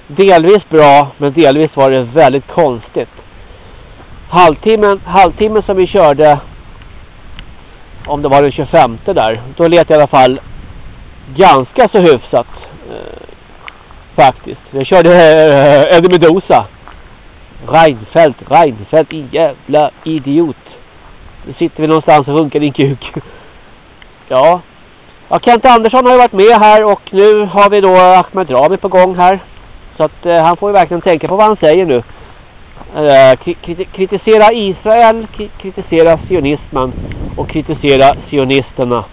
delvis bra men delvis var det väldigt konstigt. Halvtimmen, halvtimmen som vi körde om det var den 25 där. Då lät i alla fall ganska så hyfsat. Eh, faktiskt. Jag körde eh, eh Eddie Medusa. Reinfeldt, Reinfeldt, din jävla idiot. Nu sitter vi någonstans och runkar din kuk. Ja. Ja, Kent Andersson har ju varit med här och nu har vi då Ahmed Rami på gång här. Så att eh, han får ju verkligen tänka på vad han säger nu. Eh, kritisera Israel, kritisera sionismen och kritisera sionisterna.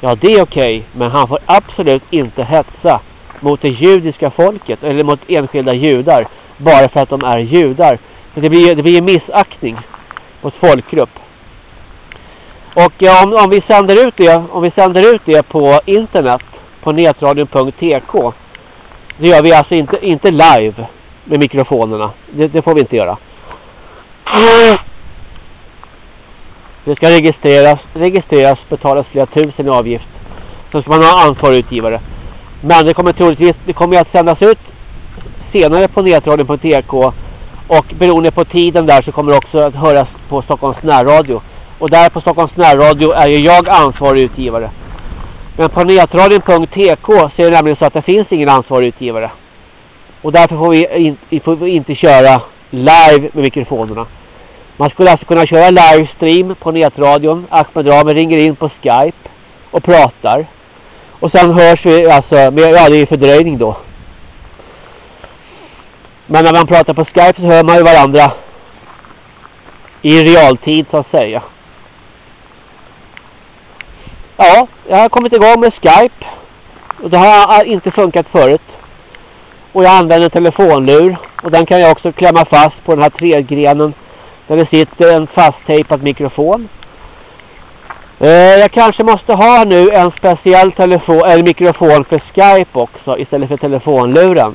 Ja, det är okej. Men han får absolut inte hetsa mot det judiska folket eller mot enskilda judar bara för att de är judar. Så det blir det blir missaktning mot folkgrupp. Och ja, om, om vi sänder ut det om vi sänder ut det på internet på netradion.tk det gör vi alltså inte inte live med mikrofonerna. Det, det får vi inte göra. Det ska registreras, registreras, betalas flera tusen i avgift. Så ska man ha ansvarig utgivare. Men det kommer troligtvis, det kommer att sändas ut senare på nätradion.ek och beroende på tiden där så kommer det också att höras på Stockholms närradio. Och där på Stockholms närradio är ju jag ansvarig utgivare. Men på nätradion.tk så är det nämligen så att det finns ingen ansvarig utgivare. Och därför får vi, in, får vi inte köra live med mikrofonerna. Man skulle alltså kunna köra livestream på nätradion. Ahmed Rami ringer in på Skype och pratar. Och sen hörs vi alltså, med, ja det är fördröjning då. Men när man pratar på Skype så hör man ju varandra i realtid så att säga. Ja, jag har kommit igång med Skype. Och det har inte funkat förut. Och jag använder telefonlur. Och den kan jag också klämma fast på den här trädgrenen. Där det sitter en fasttejpad mikrofon. Eh, jag kanske måste ha nu en speciell telefon, eller mikrofon för Skype också istället för telefonluren.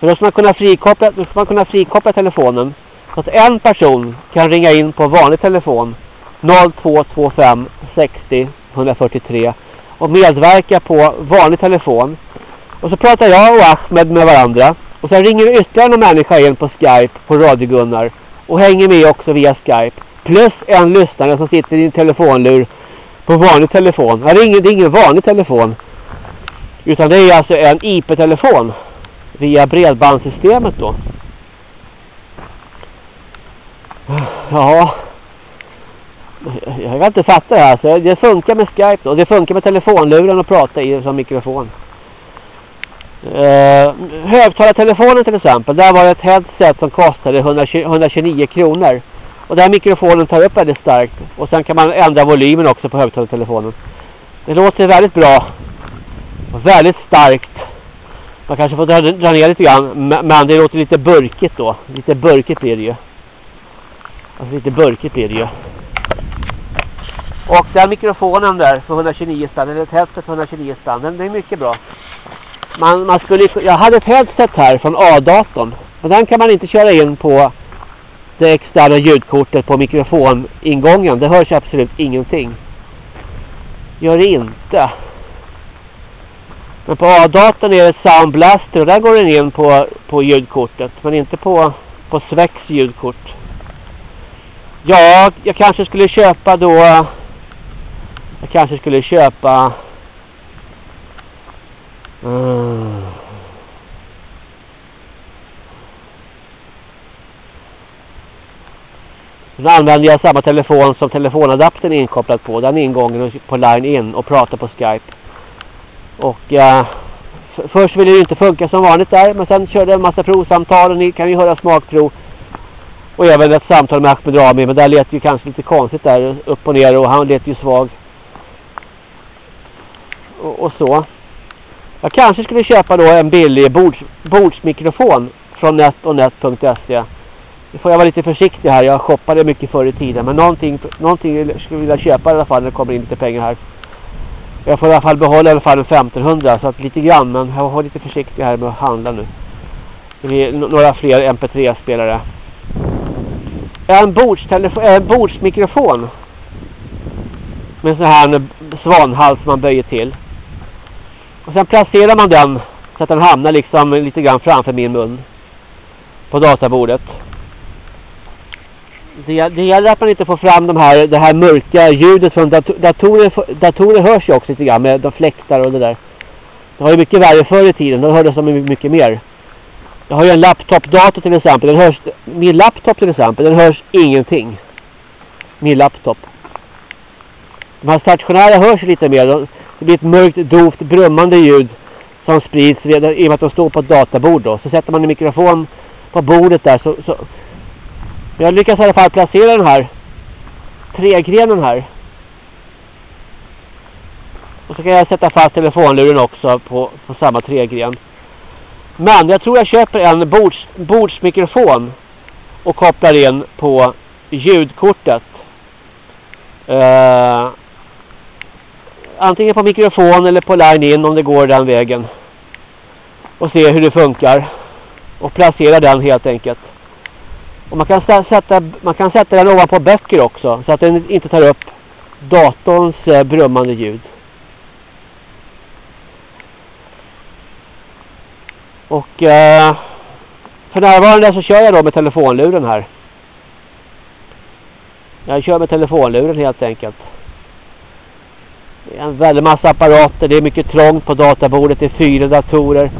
För då ska man kunna frikoppla, då ska man kunna frikoppla telefonen så att en person kan ringa in på vanlig telefon 0225 60 143 och medverka på vanlig telefon. Och så pratar jag och Ahmed med varandra. Och sen ringer ytterligare en människa in på Skype på Radio Gunnar och hänger med också via Skype. Plus en lyssnare som sitter i en telefonlur på vanlig telefon. Ja, det, är ingen, det är ingen vanlig telefon. Utan det är alltså en IP-telefon via bredbandssystemet då. Ja. Jag kan inte fatta det här. Så Det funkar med Skype då. Det funkar med telefonluren att prata i som mikrofon. Eh, högtalartelefonen till exempel. Där var det ett headset som kostade 120, 129 kronor. Och där mikrofonen tar upp väldigt starkt. Och sen kan man ändra volymen också på högtalartelefonen. Det låter väldigt bra. Och väldigt starkt. Man kanske får dra, dra ner lite grann. Men det låter lite burkigt då. Lite burkigt blir det ju. Alltså lite burkigt blir det ju. Och den mikrofonen där för 129 spänn. Eller ett headset för 129 spänn. Den är mycket bra. Man, man skulle, jag hade ett headset här från A-datorn. Och den kan man inte köra in på det externa ljudkortet på mikrofoningången. Det hörs absolut ingenting. Gör det inte. Men på A-datorn är det Sound Blaster och där går den in på, på ljudkortet. Men inte på, på Svex ljudkort. Ja, jag kanske skulle köpa då... Jag kanske skulle köpa... Mm. Använder jag samma telefon som telefonadaptern är inkopplad på. Den ingången på line in och pratar på Skype. Och eh, först ville det inte funka som vanligt där. Men sen körde jag en massa provsamtal och ni kan ju höra smakprov. Och även ett samtal med Ahmed Rami. Men där lät ju kanske lite konstigt där upp och ner och han lät ju svag. Och, och så. Jag kanske skulle köpa då en billig bords, bordsmikrofon från net och net.se. Nu får jag vara lite försiktig här. Jag shoppade mycket förr i tiden. Men någonting, någonting skulle jag vilja köpa i alla fall när det kommer in lite pengar här. Jag får i alla fall behålla i alla fall en 1500 så att lite grann. Men jag var lite försiktig här med att handla nu. Det blir några fler MP3-spelare. En, bordstelefon, en bordsmikrofon. Med en sån här svanhals man böjer till. Och sen placerar man den så att den hamnar liksom lite grann framför min mun. På databordet. Det, det gäller att man inte får fram de här, det här mörka ljudet från dator, datorer. Datorer hörs ju också lite grann med de fläktar och det där. Det var ju mycket värre förr i tiden. Då hördes de mycket mer. Jag har ju en laptopdator till exempel. Den hörs, min laptop till exempel, den hörs ingenting. Min laptop. De här stationära hörs lite mer. Det blir ett mörkt, dovt, brummande ljud som sprids i och med att de står på ett databord då. Så sätter man en mikrofon på bordet där så, så jag lyckas i alla fall placera den här tregrenen här. Och så kan jag sätta fast telefonluren också på, på samma tregren. Men jag tror jag köper en bords, bordsmikrofon och kopplar in på ljudkortet. Uh, antingen på mikrofon eller på line-in om det går den vägen. Och se hur det funkar. Och placera den helt enkelt. Och man kan sätta, man kan sätta den ovanpå böcker också. Så att den inte tar upp datorns eh, brummande ljud. Och eh, för närvarande så kör jag då med telefonluren här. Jag kör med telefonluren helt enkelt. Det är en väldig massa apparater. Det är mycket trångt på databordet. Det är fyra datorer.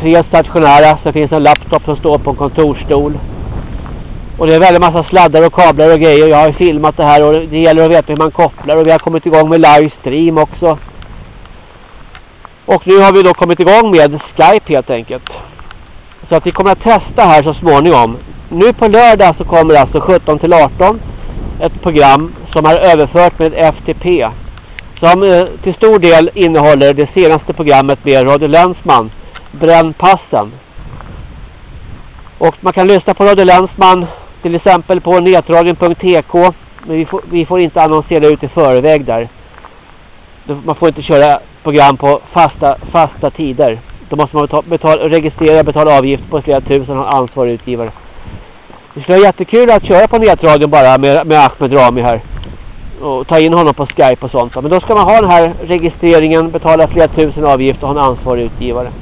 Tre stationära. Så finns en laptop som står på en kontorstol. Och det är väldigt massa sladdar och kablar och grejer. Jag har filmat det här och det gäller att veta hur man kopplar. Och vi har kommit igång med livestream också. Och nu har vi då kommit igång med Skype helt enkelt. Så att vi kommer att testa här så småningom. Nu på lördag så kommer alltså 17 till 18 ett program som är överfört med FTP. Som eh, till stor del innehåller det senaste programmet med Radio Länsman, Brännpassen. Och man kan lyssna på Radio Länsman till exempel på netradion.tk men vi får, vi får inte annonsera ut i förväg där. Man får inte köra program på fasta, fasta tider. Då måste man betala, betala, registrera betala avgift på flera tusen och ansvarig utgivare. Det skulle vara jättekul att köra på nätradion bara med, med Ahmed Rami här. Och ta in honom på Skype och sånt. Men då ska man ha den här registreringen, betala flera tusen avgift och ha en ansvarig utgivare.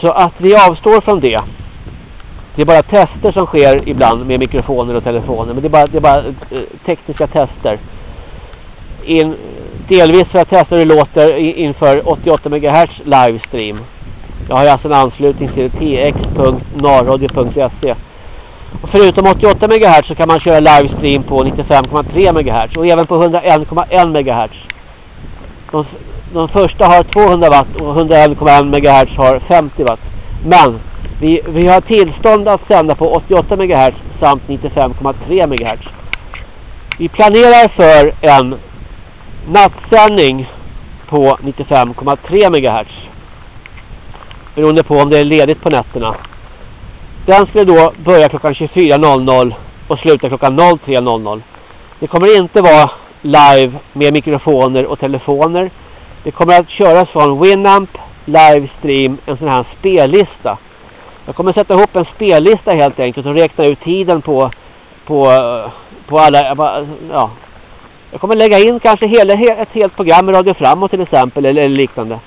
Så att vi avstår från det. Det är bara tester som sker ibland med mikrofoner och telefoner. Men det är bara, det är bara eh, tekniska tester. In, delvis för att testa hur det låter inför 88 MHz livestream. Jag har alltså en anslutning till tx.narradio.se. Och förutom 88 MHz så kan man köra livestream på 95,3 MHz och även på 101,1 MHz. De, de första har 200 watt och 101,1 MHz har 50 watt. Men vi, vi har tillstånd att sända på 88 MHz samt 95,3 MHz. Vi planerar för en nattsändning på 95,3 MHz. Beroende på om det är ledigt på nätterna. Den skulle då börja klockan 24.00 och sluta klockan 03.00. Det kommer inte vara live med mikrofoner och telefoner. Det kommer att köras från Winamp livestream en sån här spellista. Jag kommer sätta ihop en spellista helt enkelt och räkna ut tiden på på på alla ja. Jag kommer lägga in kanske hela ett helt program med radio framåt till exempel eller, eller liknande.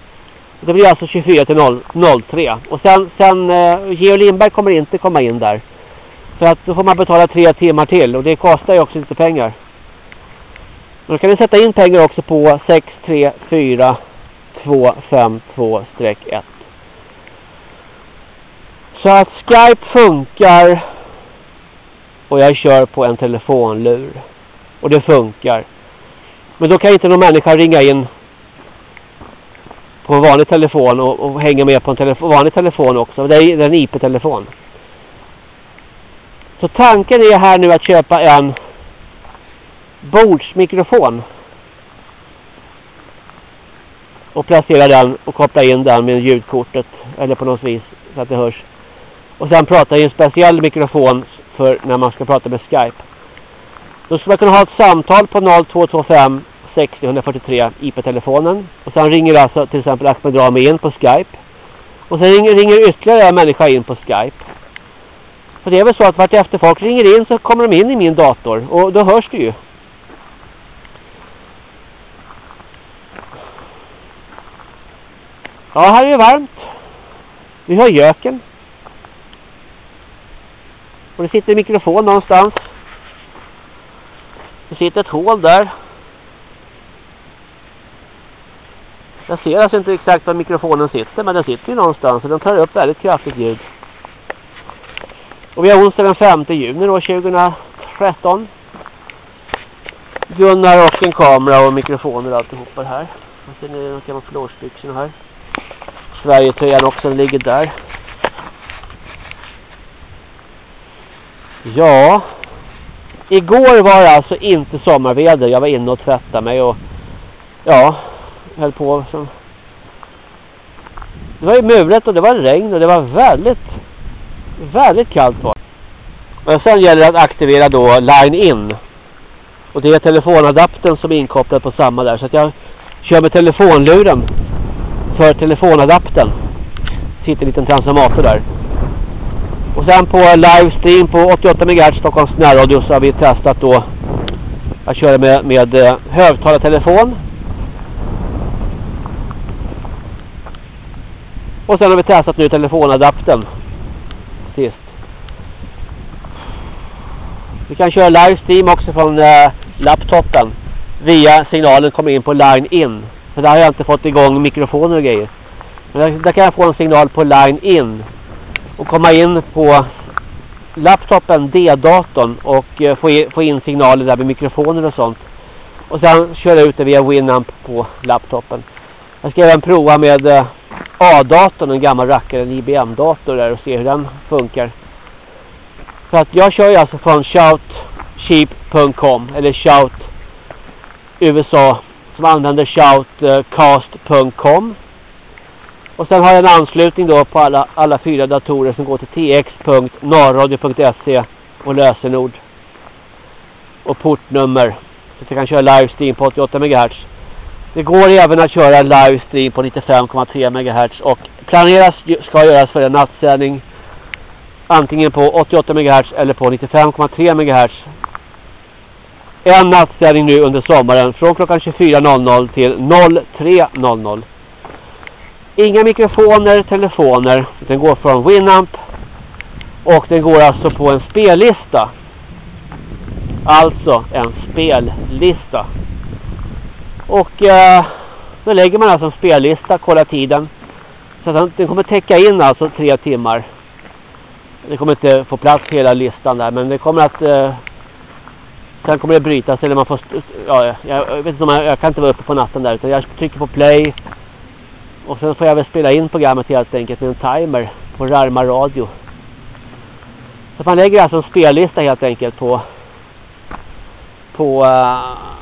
Det blir alltså 24 till 0, 03 och sen sen eh, Geo Lindberg kommer inte komma in där. För att då får man betala tre timmar till och det kostar ju också lite pengar. Då kan ni sätta in pengar också på 634252-1. Så att Skype funkar och jag kör på en telefonlur. Och det funkar. Men då kan inte någon människa ringa in på en vanlig telefon och, och hänga med på en telefon, vanlig telefon också. Det är, det är en IP-telefon. Så tanken är här nu att köpa en bordsmikrofon. Och placera den och koppla in den med ljudkortet eller på något vis så att det hörs. Och sen prata i en speciell mikrofon för när man ska prata med Skype. Då ska man kunna ha ett samtal på 0225 60 143 IP-telefonen. Och sen ringer alltså till exempel Ahmed Rami in på Skype. Och sen ringer, ringer ytterligare en människa in på Skype. För det är väl så att vart efter folk ringer in så kommer de in i min dator. Och då hörs det ju. Ja, här är det varmt. Vi har göken. Och det sitter en mikrofon någonstans. Det sitter ett hål där. Jag ser alltså inte exakt var mikrofonen sitter men den sitter ju någonstans och den tar upp väldigt kraftigt ljud. Och vi har onsdag den 5 juni då 2013. Gunnar och en kamera och mikrofoner och alltihopa här. Och ser ni de gamla kamouflagebyxorna här. Sverigetröjan också, den ligger där. Ja. Igår var det alltså inte sommarväder. Jag var inne och tvättade mig och ja, höll på som... Det var ju mulet och det var regn och det var väldigt, väldigt kallt var Men sen gäller det att aktivera då line in. Och det är telefonadaptern som är inkopplad på samma där. Så att jag kör med telefonluren för telefonadaptern. Sitter en liten transformator där. Och sen på livestream på 88 MHz Stockholms närradio så har vi testat då att köra med, med eh, högtalartelefon. Och sen har vi testat nu telefonadaptern. Sist. Vi kan köra livestream också från eh, laptopen. Via signalen kommer in på line in. För där har jag inte fått igång mikrofoner och grejer. Men där, där kan jag få en signal på line in. Och komma in på laptopen, D-datorn och eh, få, i, få in signaler där med mikrofoner och sånt. Och sen köra ut det via Winamp på laptopen. Jag ska även prova med eh, A-datorn, en gammal rackare, en IBM-dator där och se hur den funkar. Så att jag kör ju alltså från shoutcheap.com eller shout USA som använder shoutcast.com och sen har jag en anslutning då på alla, alla fyra datorer som går till tx.narradio.se och lösenord och portnummer så att jag kan köra livestream på 88 MHz. Det går även att köra livestream på 95,3 MHz och planeras ska göras för en nattsändning antingen på 88 MHz eller på 95,3 MHz. En nattsändning nu under sommaren från klockan 24.00 till 03.00. Inga mikrofoner, telefoner. Den går från Winamp och den går alltså på en spellista. Alltså en spellista. Och eh, då lägger man alltså en spellista, kollar tiden. Så att den kommer täcka in alltså tre timmar. Det kommer inte få plats hela listan där men det kommer att eh, sen kommer det brytas eller man får ja, jag, jag vet inte om jag, jag kan inte vara uppe på natten där utan jag trycker på play och sen får jag väl spela in programmet helt enkelt med en timer på Rarma radio. Så man lägger alltså en spellista helt enkelt på på uh,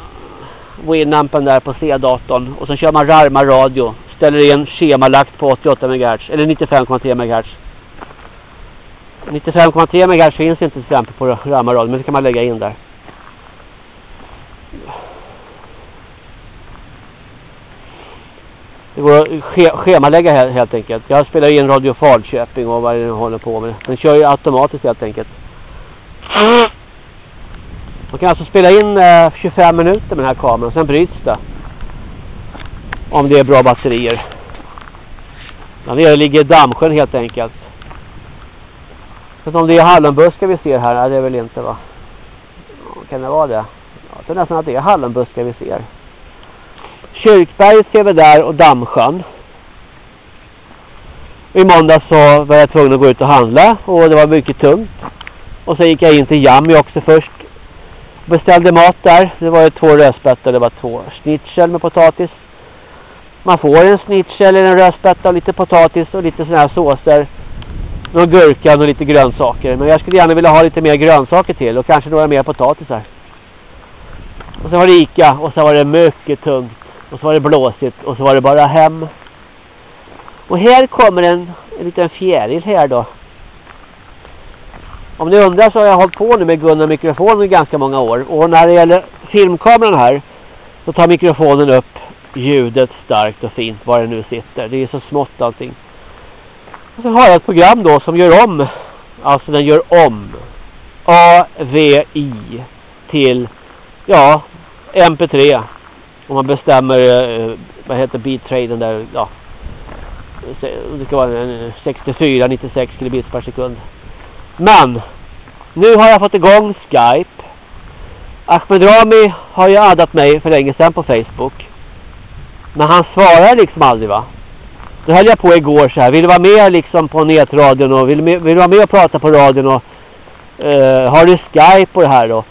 Winampen där på C-datorn och så kör man Rarma radio. Ställer in schemalagt på 88 MHz eller 95,3 MHz. 95,3 MHz finns inte till exempel på Rarma radio men det kan man lägga in där. Det går att schemalägga helt enkelt. Jag spelar in Radio Falköping och vad det håller på med. Den kör ju automatiskt helt enkelt. Man kan alltså spela in eh, 25 minuter med den här kameran. Sen bryts det. Om det är bra batterier. Där nere ligger dammsjön helt enkelt. Så om det är hallonbuskar vi ser här. Nej, det är väl inte va? Kan det vara det? Jag tror nästan att det är hallonbuskar vi ser. Kyrkberget ser vi där och Dammsjön. I måndag så var jag tvungen att gå ut och handla och det var mycket tungt. Och så gick jag in till Yummy också först. Beställde mat där. Det var ju två rödspätta, det var två schnitzel med potatis. Man får en schnitzel eller en rödspätta och lite potatis och lite sådana här såser. Någon gurka och lite grönsaker. Men jag skulle gärna vilja ha lite mer grönsaker till och kanske några mer potatisar. Och så var det Ica och så var det mycket tungt. Och så var det blåsigt och så var det bara hem. Och här kommer en, en liten fjäril här då. Om ni undrar så har jag hållit på nu med Gunnar mikrofonen i ganska många år. Och när det gäller filmkameran här så tar mikrofonen upp ljudet starkt och fint var det nu sitter. Det är så smått allting. Och så har jag ett program då som gör om. Alltså den gör om. AVI till ja MP3 om man bestämmer eh, vad heter bitraden där ja det ska vara 64 96 kilobits per sekund. Men nu har jag fått igång Skype. Ahmed Rami har ju addat mig för länge sedan på Facebook. Men han svarar liksom aldrig va. Då höll jag på igår så här. Vill du vara med liksom på nätradion och vill, vill du vara med och prata på radion och uh, har du Skype och det här då?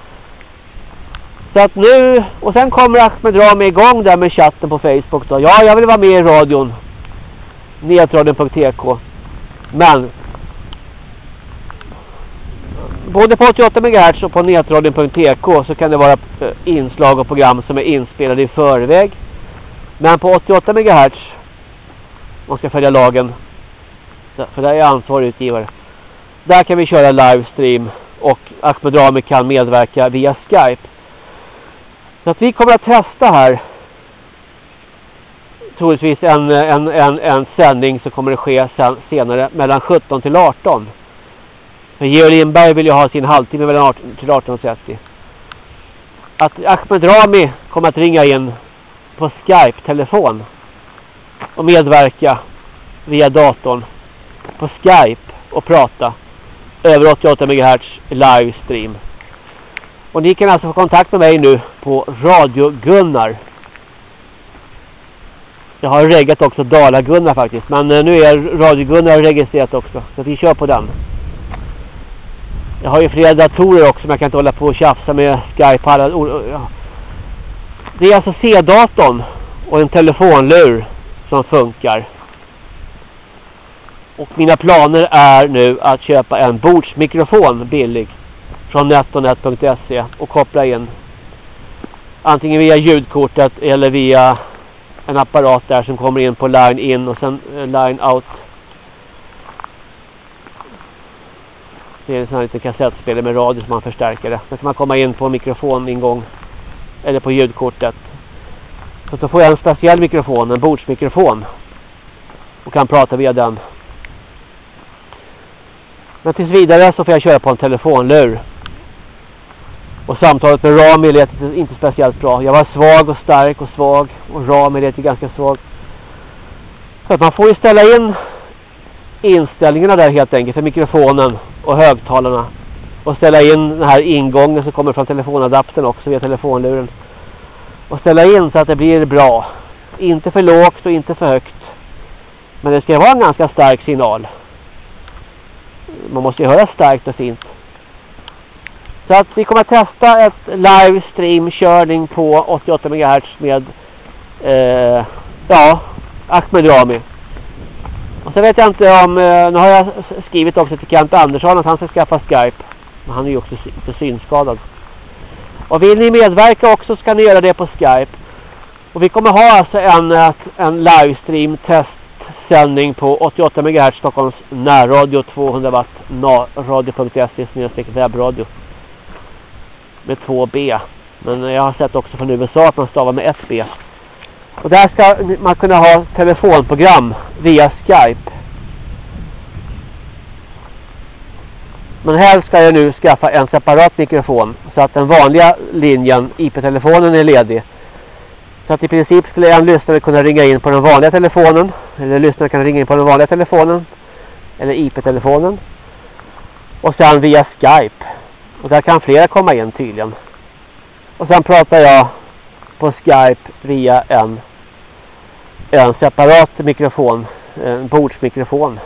Så att nu, och sen kommer Ahmed Rami igång där med chatten på Facebook då. Ja, jag vill vara med i radion. Netradion.tk Men både på 88 MHz och på netradion.tk så kan det vara eh, inslag och program som är inspelade i förväg. Men på 88 MHz man ska följa lagen för där är jag ansvarig utgivare. Där kan vi köra livestream och Ahmed Rami kan medverka via Skype. Så att vi kommer att testa här troligtvis en, eh, en, en, en sändning som kommer att ske sen, senare mellan 17 till 18. För Georg Lindberg vill ju ha sin halvtimme mellan 18 till 18.30. Att Ahmed Rami kommer att ringa in på Skype-telefon och medverka via datorn på Skype och prata över 88 MHz livestream. Och ni kan alltså få kontakt med mig nu på Radio Gunnar. Jag har reggat också Dala Gunnar faktiskt. Men eh, nu är Radio Gunnar registrerat också. Så vi kör på den. Jag har ju flera datorer också men jag kan inte hålla på och tjafsa med Skype. Alla, ja. Det är alltså C-datorn och en telefonlur som funkar. Och mina planer är nu att köpa en bordsmikrofon billig från netonet.se och koppla in antingen via ljudkortet eller via en apparat där som kommer in på line in och sen eh, line out. Det är en sån här liten kassettspelare med radio som man förstärker det. Sen kan man komma in på mikrofoningång eller på ljudkortet. Så då får jag en speciell mikrofon, en bordsmikrofon. Och kan prata via den. Men tills vidare så får jag köra på en telefonlur. Och samtalet med Rami lät inte speciellt bra. Jag var svag och stark och svag. Och Rami lät ganska svag. Så att man får ju ställa in inställningarna där helt enkelt för mikrofonen och högtalarna. Och ställa in den här ingången som kommer från telefonadaptern också via telefonluren. Och ställa in så att det blir bra. Inte för lågt och inte för högt. Men det ska vara en ganska stark signal. Man måste ju höra starkt och fint. Så att vi kommer att testa ett livestream-körning på 88 MHz med eh, ja, Ahmed Rami. Och så vet jag inte om, eh, nu har jag skrivit också till Kent Andersson att han ska skaffa Skype. Men han är ju också lite synskadad. Och vill ni medverka också så kan ni göra det på Skype. Och vi kommer ha alltså en, eh, en livestream testsändning på 88 MHz Stockholms närradio 200 watt radio.se webbradio med två B. Men jag har sett också från USA att man stavar med ett B. Och där ska man kunna ha telefonprogram via Skype. Men här ska jag nu skaffa en separat mikrofon så att den vanliga linjen, IP-telefonen, är ledig. Så att i princip skulle en lyssnare kunna ringa in på den vanliga telefonen. Eller lyssnare kan ringa in på den vanliga telefonen. Eller IP-telefonen. Och sen via Skype. Och där kan flera komma in tydligen. Och sen pratar jag på Skype via en, en separat mikrofon. En bordsmikrofon.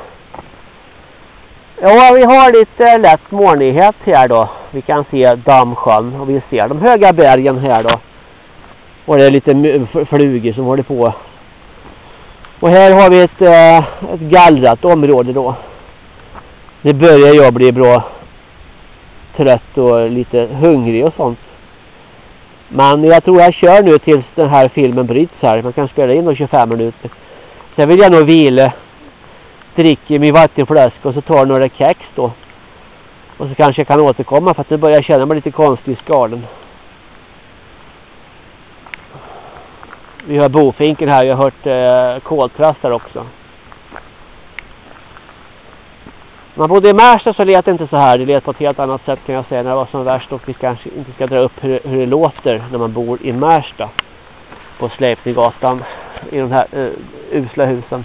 Ja, vi har lite lätt molnighet här då. Vi kan se Dammsjön och vi ser de höga bergen här då. Och det är lite flugor som håller på. Och här har vi ett, eh, ett gallrat område då. Det börjar jag bli bra trött och lite hungrig och sånt. Men jag tror jag kör nu tills den här filmen bryts här. Man kan spela in då 25 minuter. Sen vill jag nog vila. Dricka min vattenflaska och så tar några kex då. Och så kanske jag kan återkomma för att nu börjar jag känna mig lite konstig i skalen. Vi har bofinken här. Jag har hört eh, koltrastar också. Man bodde i Märsta så lät det inte så här. Det lät på ett helt annat sätt kan jag säga när det var som värst. Och vi kanske inte ska dra upp hur, hur det låter när man bor i Märsta. På Sleipninggatan. I de här uh, usla husen.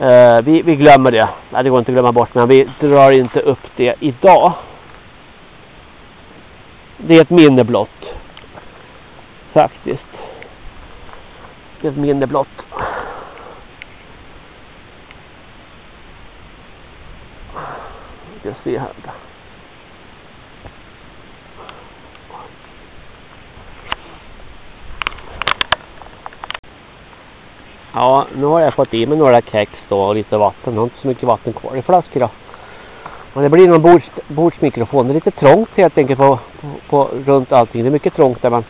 Uh, vi, vi glömmer det. Nej, det går inte att glömma bort. Men vi drar inte upp det idag. Det är ett minne blott. Faktiskt. Det är ett minne blott. Ska se här. Ja, nu har jag fått i mig några kex då och lite vatten. Jag har inte så mycket vatten kvar i flaskorna. Men det blir någon bords, bordsmikrofon. Det är lite trångt helt enkelt på, på, på, runt allting. Det är mycket trångt där man...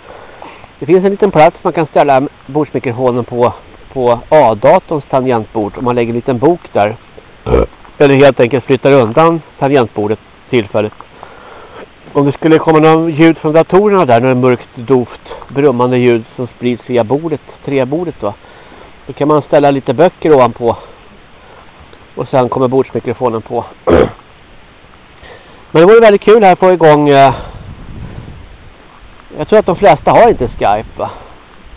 Det finns en liten plats man kan ställa bordsmikrofonen på på A-datorns tangentbord. Om man lägger en liten bok där. Eller helt enkelt flyttar undan tangentbordet tillfälligt. Om det skulle komma någon ljud från datorerna där, något mörkt, doft, brummande ljud som sprids via bordet, träbordet då. Då kan man ställa lite böcker ovanpå. Och sen kommer bordsmikrofonen på. Men det vore väldigt kul här att få igång... Eh, jag tror att de flesta har inte Skype va?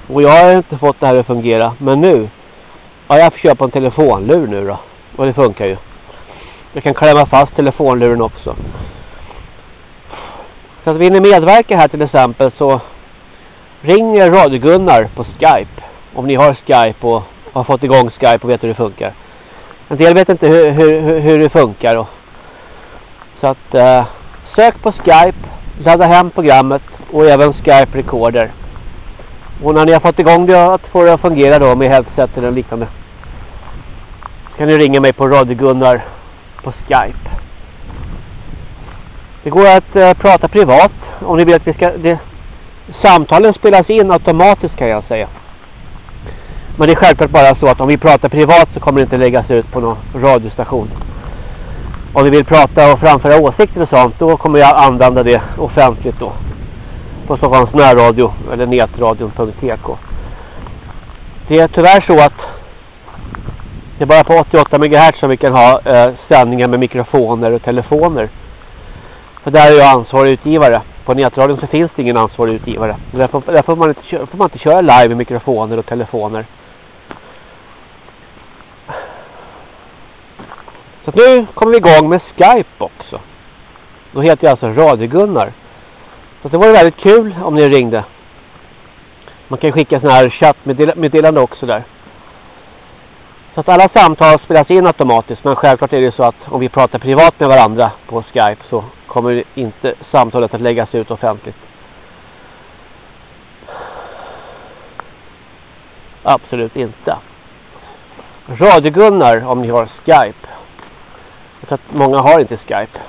Och jag har inte fått det här att fungera. Men nu. Ja, jag får köpa en telefonlur nu då. Och det funkar ju. Jag kan klämma fast telefonluren också. Så att vill ni medverka här till exempel så ringer Radio Gunnar på Skype. Om ni har Skype och har fått igång Skype och vet hur det funkar. En del vet inte hur, hur, hur det funkar. Då. Så att eh, sök på Skype, ladda hem programmet och även Skype Recorder. Och när ni har fått igång det att få det att fungera då med headset eller liknande. Så kan ni ringa mig på Radio Gunnar på Skype. Det går att eh, prata privat om ni vill att vi ska... Det, samtalen spelas in automatiskt kan jag säga. Men det är självklart bara så att om vi pratar privat så kommer det inte läggas ut på någon radiostation. Om vi vill prata och framföra åsikter och sånt då kommer jag använda det offentligt då. På Stockholms närradio eller netradion.tk. Det är tyvärr så att det är bara på 88 MHz som vi kan ha eh, sändningar med mikrofoner och telefoner. För där är jag ansvarig utgivare. På nätradion så finns det ingen ansvarig utgivare. Därför, där får, man inte köra, får man inte köra live med mikrofoner och telefoner. Så nu kommer vi igång med Skype också. Då heter jag alltså Radio Gunnar. Så det vore väldigt kul om ni ringde. Man kan skicka sådana här chattmeddelande också där. Så att alla samtal spelas in automatiskt. Men självklart är det så att om vi pratar privat med varandra på Skype så kommer inte samtalet att läggas ut offentligt. Absolut inte. Radio Gunnar om ni har Skype. Jag tror att många har inte Skype.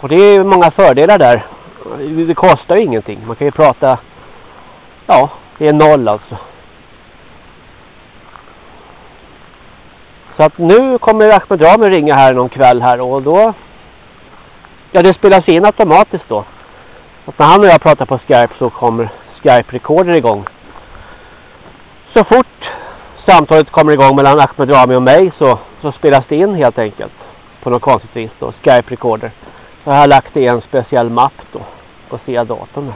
Och det är många fördelar där. Det kostar ju ingenting. Man kan ju prata... Ja, det är noll alltså. Så att nu kommer Ahmed Rami ringa här någon kväll här och då... Ja, det spelas in automatiskt då. Att när han och jag pratar på Skype så kommer Skype-rekorder igång. Så fort samtalet kommer igång mellan Ahmed Rami och mig så, så spelas det in helt enkelt. På något konstigt vis då, Skype-rekorder. Så jag har lagt det i en speciell mapp då. På C-datorn.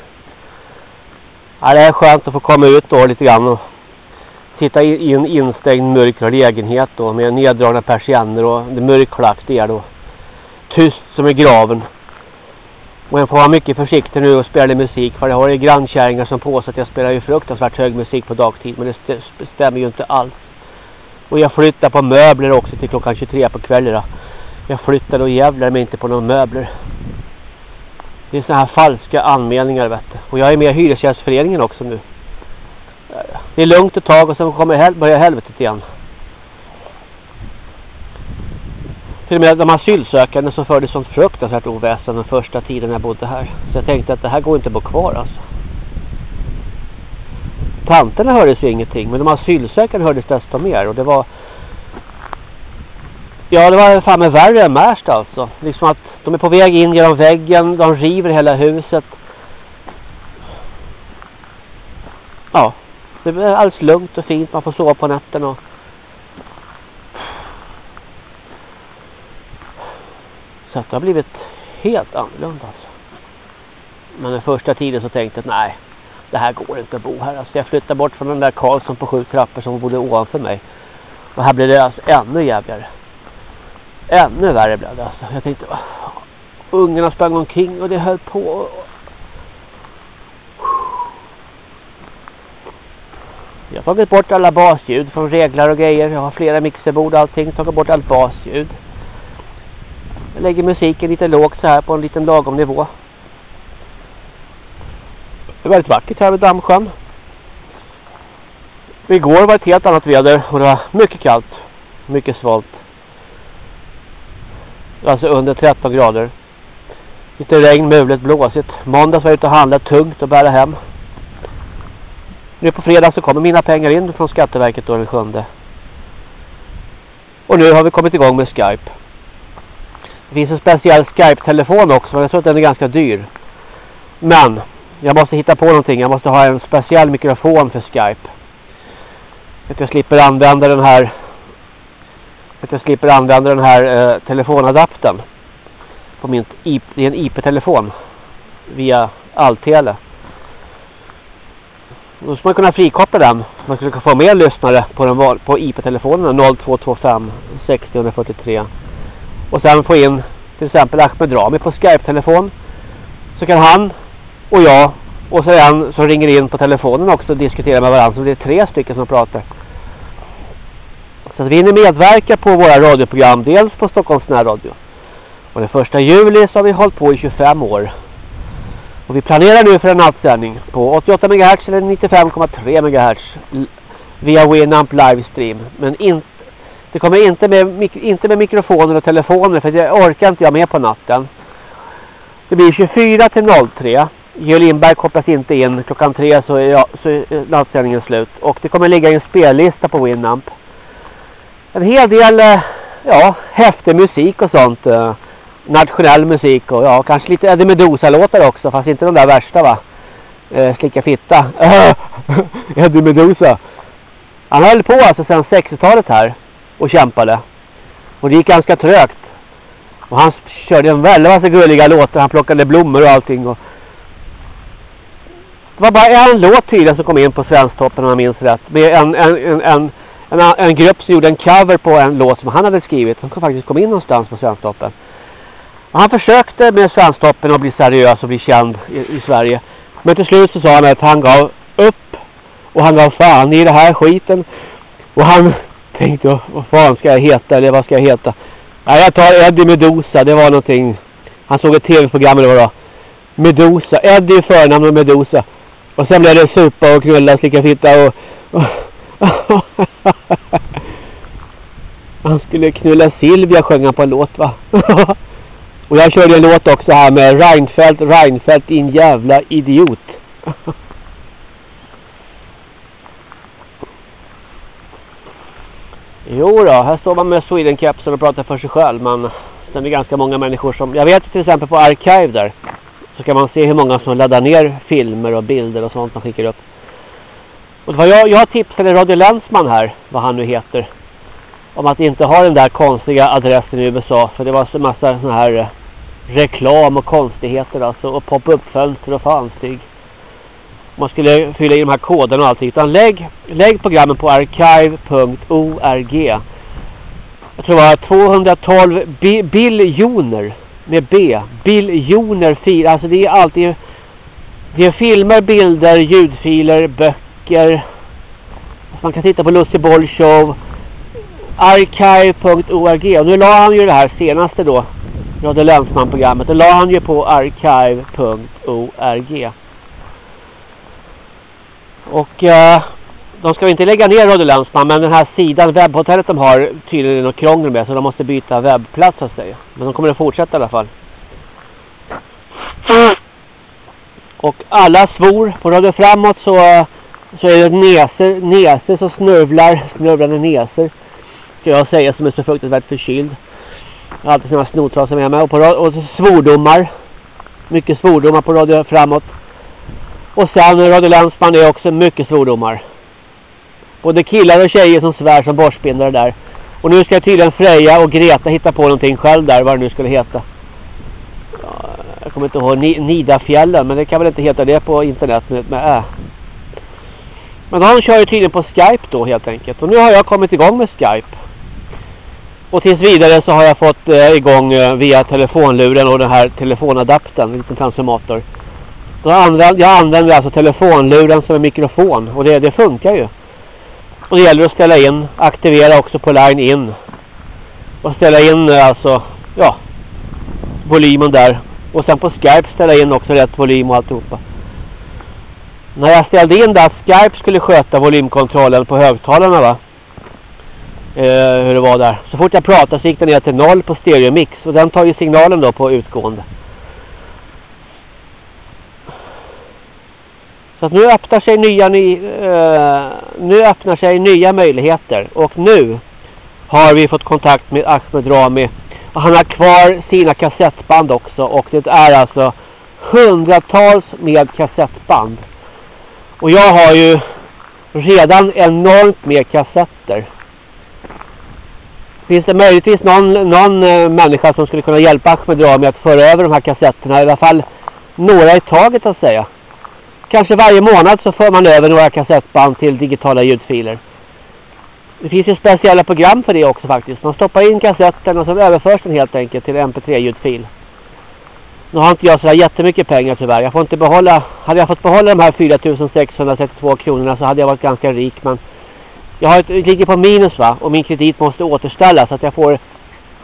Ja, det är skönt att få komma ut då lite grann och titta i en instängd mörk lägenhet då med neddragna persienner och det mörklagt det är då. Tyst som i graven. Och jag får vara mycket försiktig nu och spela musik för jag har ju grannkärringar som påstår att jag spelar ju fruktansvärt hög musik på dagtid men det stämmer ju inte alls. Och jag flyttar på möbler också till klockan 23 på kvällen. Jag flyttar och jävlar mig inte på några möbler. Det är såna här falska anmälningar vet du. Och jag är med i Hyresgästföreningen också nu. Det är lugnt ett tag och sen kommer hel börjar helvetet igen. Till och med de asylsökande som förde sånt fruktansvärt oväsen den första tiden jag bodde här. Så jag tänkte att det här går inte att bo kvar alltså. Tanterna hördes ju ingenting men de asylsökande hördes desto mer och det var Ja, det var fan med värre än Märsta alltså. Liksom att de är på väg in genom väggen, de river hela huset. Ja, det blir alldeles lugnt och fint, man får sova på natten och... Så att det har blivit helt annorlunda alltså. Men den första tiden så tänkte jag att nej, det här går inte att bo här. Alltså jag flyttar bort från den där Karlsson på sju trappor som bodde ovanför mig. Och här blev det alltså ännu jävligare ännu värre blev det alltså. Jag tänkte, ungarna sprang omkring och det höll på. Jag har tagit bort alla basljud från reglar och grejer. Jag har flera mixerbord och allting. Tagit bort allt basljud. Jag lägger musiken lite lågt så här på en liten lagom nivå. Det är väldigt vackert här vid Dammsjön. Igår var det ett helt annat väder och det var mycket kallt. Mycket svalt. Alltså under 13 grader. Lite regn, mulet, blåsigt. Måndags var jag ute och handlade tungt och bära hem. Nu på fredag så kommer mina pengar in från Skatteverket då den sjunde. Och nu har vi kommit igång med Skype. Det finns en speciell Skype-telefon också men jag tror att den är ganska dyr. Men jag måste hitta på någonting. Jag måste ha en speciell mikrofon för Skype. Att jag slipper använda den här att jag slipper använda den här eh, telefonadaptern på min IP, det är en IP-telefon via Alltele. Då skulle man kunna frikoppla den. Man skulle kunna få mer lyssnare på, den, på IP-telefonen 0225 6043. Och sen få in till exempel Ahmed Rami på Skype-telefon. Så kan han och jag och så en som ringer in på telefonen också och diskuterar med varandra. Så det är tre stycken som pratar. Så att vi hinner medverka på våra radioprogram. Dels på Stockholms närradio. Och den första juli så har vi hållit på i 25 år. Och vi planerar nu för en nattsändning på 88 MHz eller 95,3 MHz via Winamp livestream. Men in, det kommer inte med, inte med mikrofoner och telefoner för det orkar inte jag med på natten. Det blir 24 till 03. Georg Lindberg kopplas inte in. Klockan tre så är, jag, så är nattsändningen slut. Och det kommer ligga en spellista på Winamp. En hel del eh, ja, häftig musik och sånt. Eh. Nationell musik och ja, kanske lite Eddie Medusa-låtar också. Fast inte de där värsta va. Eh, slicka fitta. Eddie Medusa. Han höll på alltså sedan 60-talet här. Och kämpade. Och det gick ganska trögt. Och han körde en väldigt massa gulliga låtar. Han plockade blommor och allting. Och det var bara en låt tydligen som kom in på Svensktoppen om jag minns rätt. Med en, en, en, en, en, en grupp som gjorde en cover på en låt som han hade skrivit. Som faktiskt kom in någonstans på Svensktoppen. Han försökte med Svensktoppen att bli seriös och bli känd i, i, Sverige. Men till slut så sa han att han gav upp. Och han gav fan i det här skiten. Och han tänkte, vad fan ska jag heta? Eller vad ska jag heta? Nej, jag tar Eddie Medusa. Det var någonting. Han såg ett tv-program eller vad då. Medusa. Eddie förnamn och Medusa. Och sen blev det supa och knulla, slicka fitta och... Han skulle knulla Silvia sjöng han på en låt va? och jag körde en låt också här med Reinfeldt, Reinfeldt din jävla idiot. jo då, här står man med Sweden Capsule och pratar för sig själv. Men sen är det ganska många människor som... Jag vet till exempel på Archive där så kan man se hur många som laddar ner filmer och bilder och sånt man skickar upp. Och det var jag, jag tipsade Radio Länsman här, vad han nu heter. Om att inte ha den där konstiga adressen i USA. För det var så massa sån här eh, reklam och konstigheter alltså. Och pop-up fönster och fanstig. Man skulle fylla i de här koderna och allting. Utan lägg, lägg programmen på archive.org. Jag tror det var 212 bi biljoner med B. Biljoner filer. Alltså det är alltid det är filmer, bilder, ljudfiler, böcker. Alltså, man kan titta på Lucy Boll Show. Archive.org. Och nu la han ju det här senaste då. Radio Länsman-programmet. Det la han ju på archive.org. Och eh, de ska inte lägga ner Radio Länsman men den här sidan, webbhotellet de har tydligen något krångel med så de måste byta webbplats så att säga. Men de kommer att fortsätta i alla fall. Och alla svor på Radio Framåt så, eh, så är det neser, neser som snörvlar, snörvlande neser. Ska jag säga som är så fruktansvärt förkyld. Har alltid sådana snotrasar med mig. Och, på, och svordomar. Mycket svordomar på Radio Framåt. Och sen Radio Länsman är också mycket svordomar. Både killar och tjejer som svär som borstbindare där. Och nu ska tydligen Freja och Greta hitta på någonting själv där, vad det nu skulle heta. Jag kommer inte ihåg Nidafjällen, men det kan väl inte heta det på internet med, med Ä. Men han kör ju tydligen på Skype då helt enkelt. Och nu har jag kommit igång med Skype. Och tills vidare så har jag fått eh, igång eh, via telefonluren och den här telefonadaptern, en liten transformator. Då använder, jag använder alltså telefonluren som en mikrofon och det, det funkar ju. Och det gäller att ställa in, aktivera också på line in. Och ställa in eh, alltså, ja, volymen där. Och sen på Skype ställa in också rätt volym och alltihopa. När jag ställde in där att Skype skulle sköta volymkontrollen på högtalarna va. Eh, hur det var där. Så fort jag pratade så gick den ner till noll på stereomix. Och den tar ju signalen då på utgående. Så att nu öppnar sig nya ny, eh, nu öppnar sig nya möjligheter och nu har vi fått kontakt med Ahmed Rami och han har kvar sina kassettband också och det är alltså hundratals med kassettband. Och jag har ju redan enormt med kassetter. Finns det möjligtvis någon, någon eh, människa som skulle kunna hjälpa Ahmed Rami att föra över de här kassetterna, i alla fall några i taget att säga. Kanske varje månad så för man över några kassettband till digitala ljudfiler. Det finns ju speciella program för det också faktiskt. Man stoppar in kassetten och så överförs den helt enkelt till mp3-ljudfil. Nu har inte jag sådär jättemycket pengar tyvärr. Jag får inte behålla, hade jag fått behålla de här 4632 kronorna så hade jag varit ganska rik. Men jag har ett, ligger på minus va och min kredit måste återställas så att jag får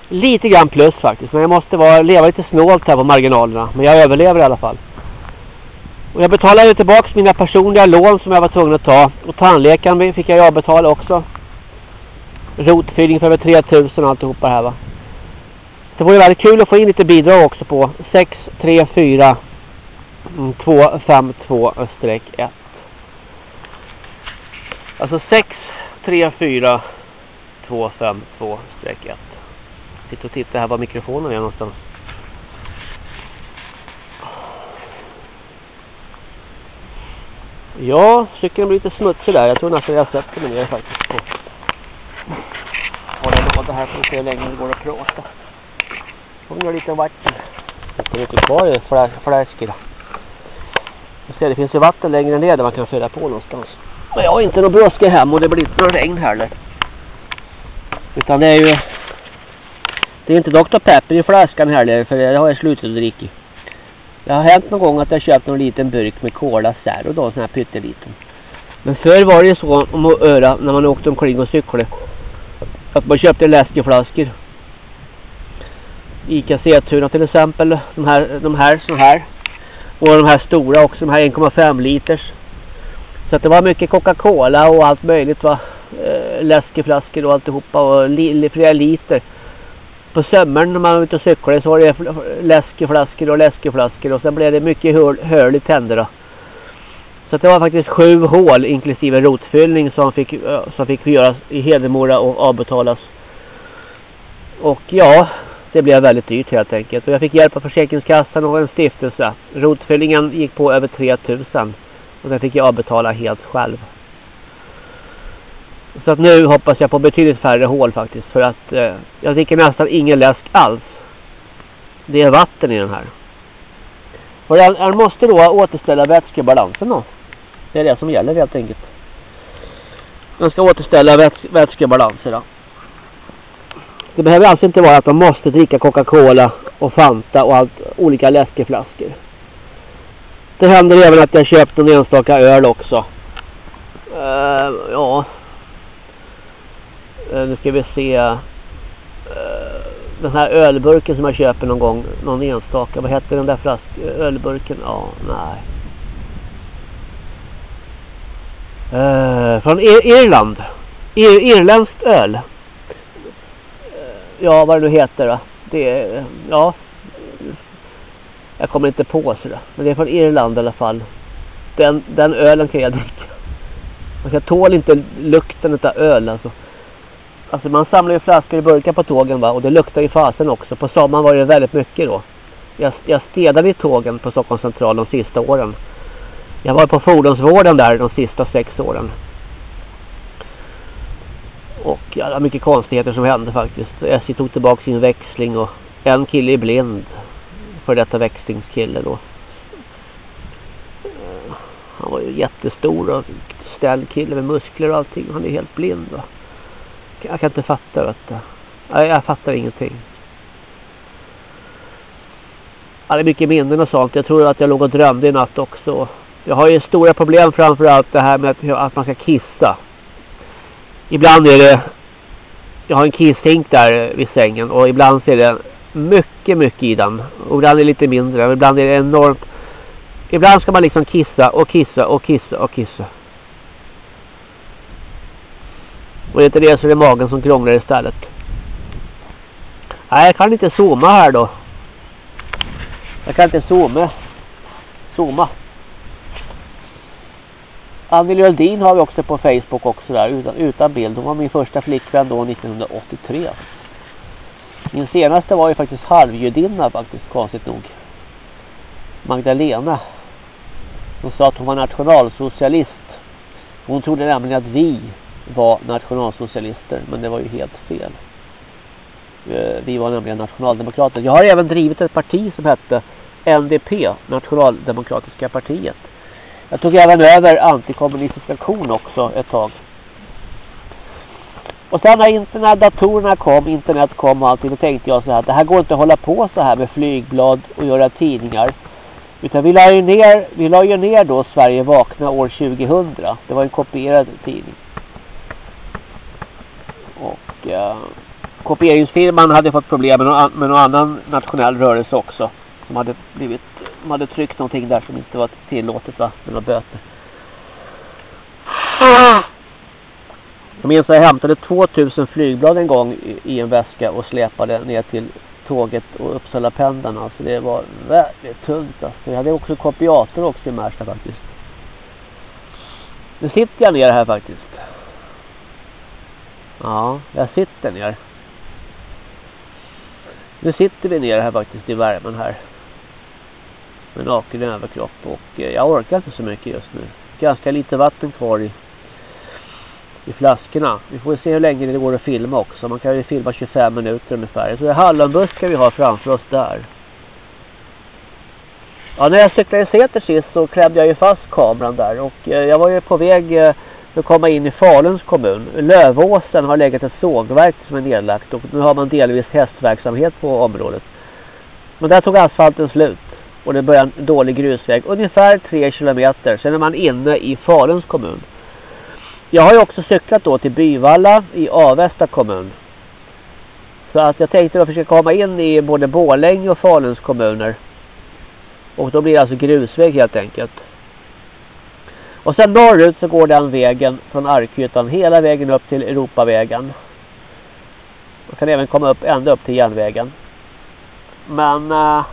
lite grann plus faktiskt. Men jag måste vara, leva lite snålt här på marginalerna. Men jag överlever i alla fall. Och jag betalade tillbaka mina personliga lån som jag var tvungen att ta. Och tandläkaren fick jag avbetala också. Rotfyllning för över 3000 och alltihopa här va. Det vore väldigt kul att få in lite bidrag också på 634 252-1. Mm, alltså 6 252 streck 1. Sitter och tittar här var mikrofonen är någonstans. Ja, cykeln blir lite smutsig där. Jag tror nästan jag sätter mig ner faktiskt. På. Hålla låda här för att se hur länge det går att prata. Får vi lite vatten. Det kommer inte kvar i fläsk idag. ser, det finns ju vatten längre ner där man kan fylla på någonstans. Men jag har inte någon brådska hem och det blir inte någon regn heller. Utan det är ju... Det är inte Dr. Pepper i flaskan heller för det har jag slutat att dricka. Det har hänt någon gång att jag köpt någon liten burk med Cola Zero då, sån här pytteliten. Men förr var det ju så om att öra när man åkte omkring och cyklade. Att man köpte läskeflaskor. Ica Setuna till exempel. De här, de här så här. Och de här stora också, de här 1,5 liters. Så att det var mycket Coca-Cola och allt möjligt va. Eh, läskeflaskor och alltihopa och li, flera liter på sömmern när man var ute och cyklade så var det läskeflaskor och läskeflaskor och sen blev det mycket höl, i tänderna. Så det var faktiskt sju hål inklusive rotfyllning som fick, som fick göras i Hedemora och avbetalas. Och ja, det blev väldigt dyrt helt enkelt. Och jag fick hjälp av Försäkringskassan och en stiftelse. Rotfyllningen gick på över 3000 och den fick jag betala helt själv. Så att nu hoppas jag på betydligt färre hål faktiskt. För att eh, jag dricker nästan ingen läsk alls. Det är vatten i den här. Och jag, jag måste då återställa vätskebalansen då. Det är det som gäller helt enkelt. Den ska återställa väts vätskebalansen då. Det behöver alltså inte vara att de måste dricka Coca-Cola och Fanta och allt, olika läskeflaskor. Det händer även att jag köpt en enstaka öl också. Uh, ja, Uh, nu ska vi se. Uh, den här ölburken som jag köper någon gång. Någon enstaka. Vad heter den där flask ölburken? Ja, nej. Uh, från Ir Irland. Ir Irländskt öl. ja, vad det nu heter då. Det är, ja. Jag kommer inte på sådär. Men det är från Irland i alla fall. Den, den ölen kan jag dricka. Alltså, jag tål inte lukten av öl alltså. Alltså man samlar ju flaskor i burkar på tågen va. Och det luktar ju fasen också. På sommaren var det väldigt mycket då. Jag, jag städade i tågen på Stockholms central de sista åren. Jag var på fordonsvården där de sista sex åren. Och ja, det var mycket konstigheter som hände faktiskt. SJ tog tillbaka sin växling och en kille är blind. För detta växlingskille då. Han var ju jättestor och ställd kille med muskler och allting. Han är helt blind va jag kan inte fatta vet du. Jag, jag fattar ingenting. Det är mycket minnen och sånt. Jag tror att jag låg och drömde i natt också. Jag har ju stora problem framförallt det här med att, att man ska kissa. ibland är det jag har en kisshink där vid sängen och ibland så är det mycket, mycket i den. Och ibland är det lite mindre. Och ibland är det enormt. Ibland ska man liksom kissa och kissa och kissa och kissa. Och är inte det så är det magen som krånglar istället. Nej, jag kan inte zooma här då. Jag kan inte zooma. Zooma. Anneli Öldin har vi också på Facebook också där utan, utan bild. Hon var min första flickvän då 1983. Min senaste var ju faktiskt halvjudinna faktiskt, konstigt nog. Magdalena. Hon sa att hon var nationalsocialist. Hon trodde nämligen att vi var nationalsocialister. Men det var ju helt fel. Eh, vi var nämligen nationaldemokrater. Jag har även drivit ett parti som hette NDP, Nationaldemokratiska partiet. Jag tog även över antikommunistisk aktion också ett tag. Och sen när internetdatorerna kom, internet kom och allting, då tänkte jag så här, det här går inte att hålla på så här med flygblad och göra tidningar. Utan vi la ju ner, vi la ju ner då Sverige vakna år 2000. Det var en kopierad tidning. Och eh, kopieringsfirman hade fått problem med någon, med någon annan nationell rörelse också. Som hade blivit, de hade tryckt någonting där som inte var tillåtet va, med några böter. Jag minns att jag hämtade 2000 flygblad en gång i, en väska och släpade ner till tåget och Uppsala pendeln. Alltså det var väldigt tungt. Alltså. Jag hade också kopiator också i Märsta faktiskt. Nu sitter jag ner här faktiskt. Ja, jag sitter ner. Nu sitter vi ner här faktiskt i värmen här. Med naken överkropp och eh, jag orkar inte så mycket just nu. Ganska lite vatten kvar i i flaskorna. Vi får se hur länge det går att filma också. Man kan ju filma 25 minuter ungefär. Så det är hallonbuskar vi har framför oss där. Ja, när jag cyklade i Säter sist så klämde jag ju fast kameran där. Och eh, jag var ju på väg eh, att komma in i Faluns kommun. Lövåsen har legat ett sågverk som är nedlagt. Och nu har man delvis hästverksamhet på området. Men där tog asfalten slut. Och det började en dålig grusväg. Ungefär 3 kilometer. Sen är man inne i Faluns kommun. Jag har ju också cyklat då till Byvalla i Avesta kommun. Så att jag tänkte då försöka komma in i både Borlänge och Faluns kommuner. Och då blir det alltså grusväg helt enkelt. Och sen norrut så går den vägen från Arkhyttan hela vägen upp till Europavägen. Man kan även komma upp ända upp till järnvägen. Men eh,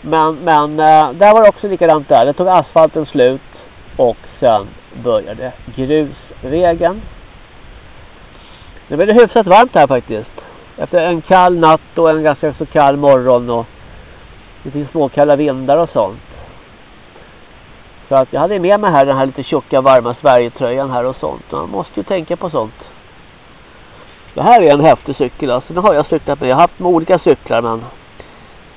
men, men eh, där var det också likadant där. Det tog asfalten slut och sen började grusvägen. Nu blev det hyfsat varmt här faktiskt. Efter en kall natt och en ganska så kall morgon och det finns småkalla vindar och sånt. Så att jag hade med mig här den här lite tjocka varma Sverigetröjan här och sånt. Man måste ju tänka på sånt. Det här är en häftig cykel alltså. Nu har jag cyklat med. Jag har haft med olika cyklar men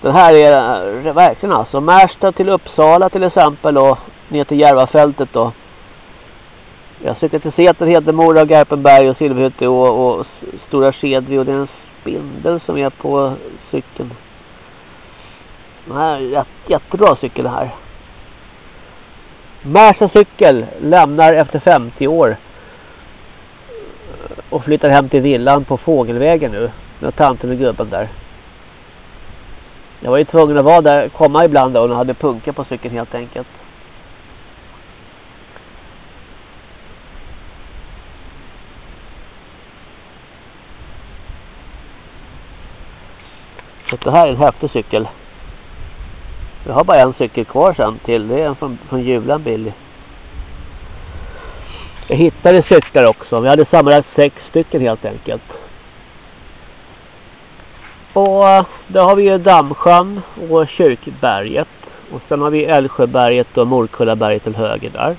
den här är eh, verkligen alltså. Märsta till Uppsala till exempel och ner till Järvafältet då. Jag söker till Säter, Hedemora, Garpenberg och Silverhytte och, och Stora Skedvi och det är en spindel som är på cykeln. Den här är jättebra cykel här. Märsta cykel lämnar efter 50 år och flyttar hem till villan på Fågelvägen nu. Med tanten och gubben där. Jag var ju tvungen att vara där, komma ibland då och hade punka på cykeln helt enkelt. Så det här är en häftig cykel. Jag har bara en cykel kvar sen till. Det är en från, från julen Billy. Jag hittade cyklar också. Vi hade sammanlagt sex stycken helt enkelt. Och där har vi ju Dammsjön och Kyrkberget. Och sen har vi Älvsjöberget och Morkullaberget till höger där.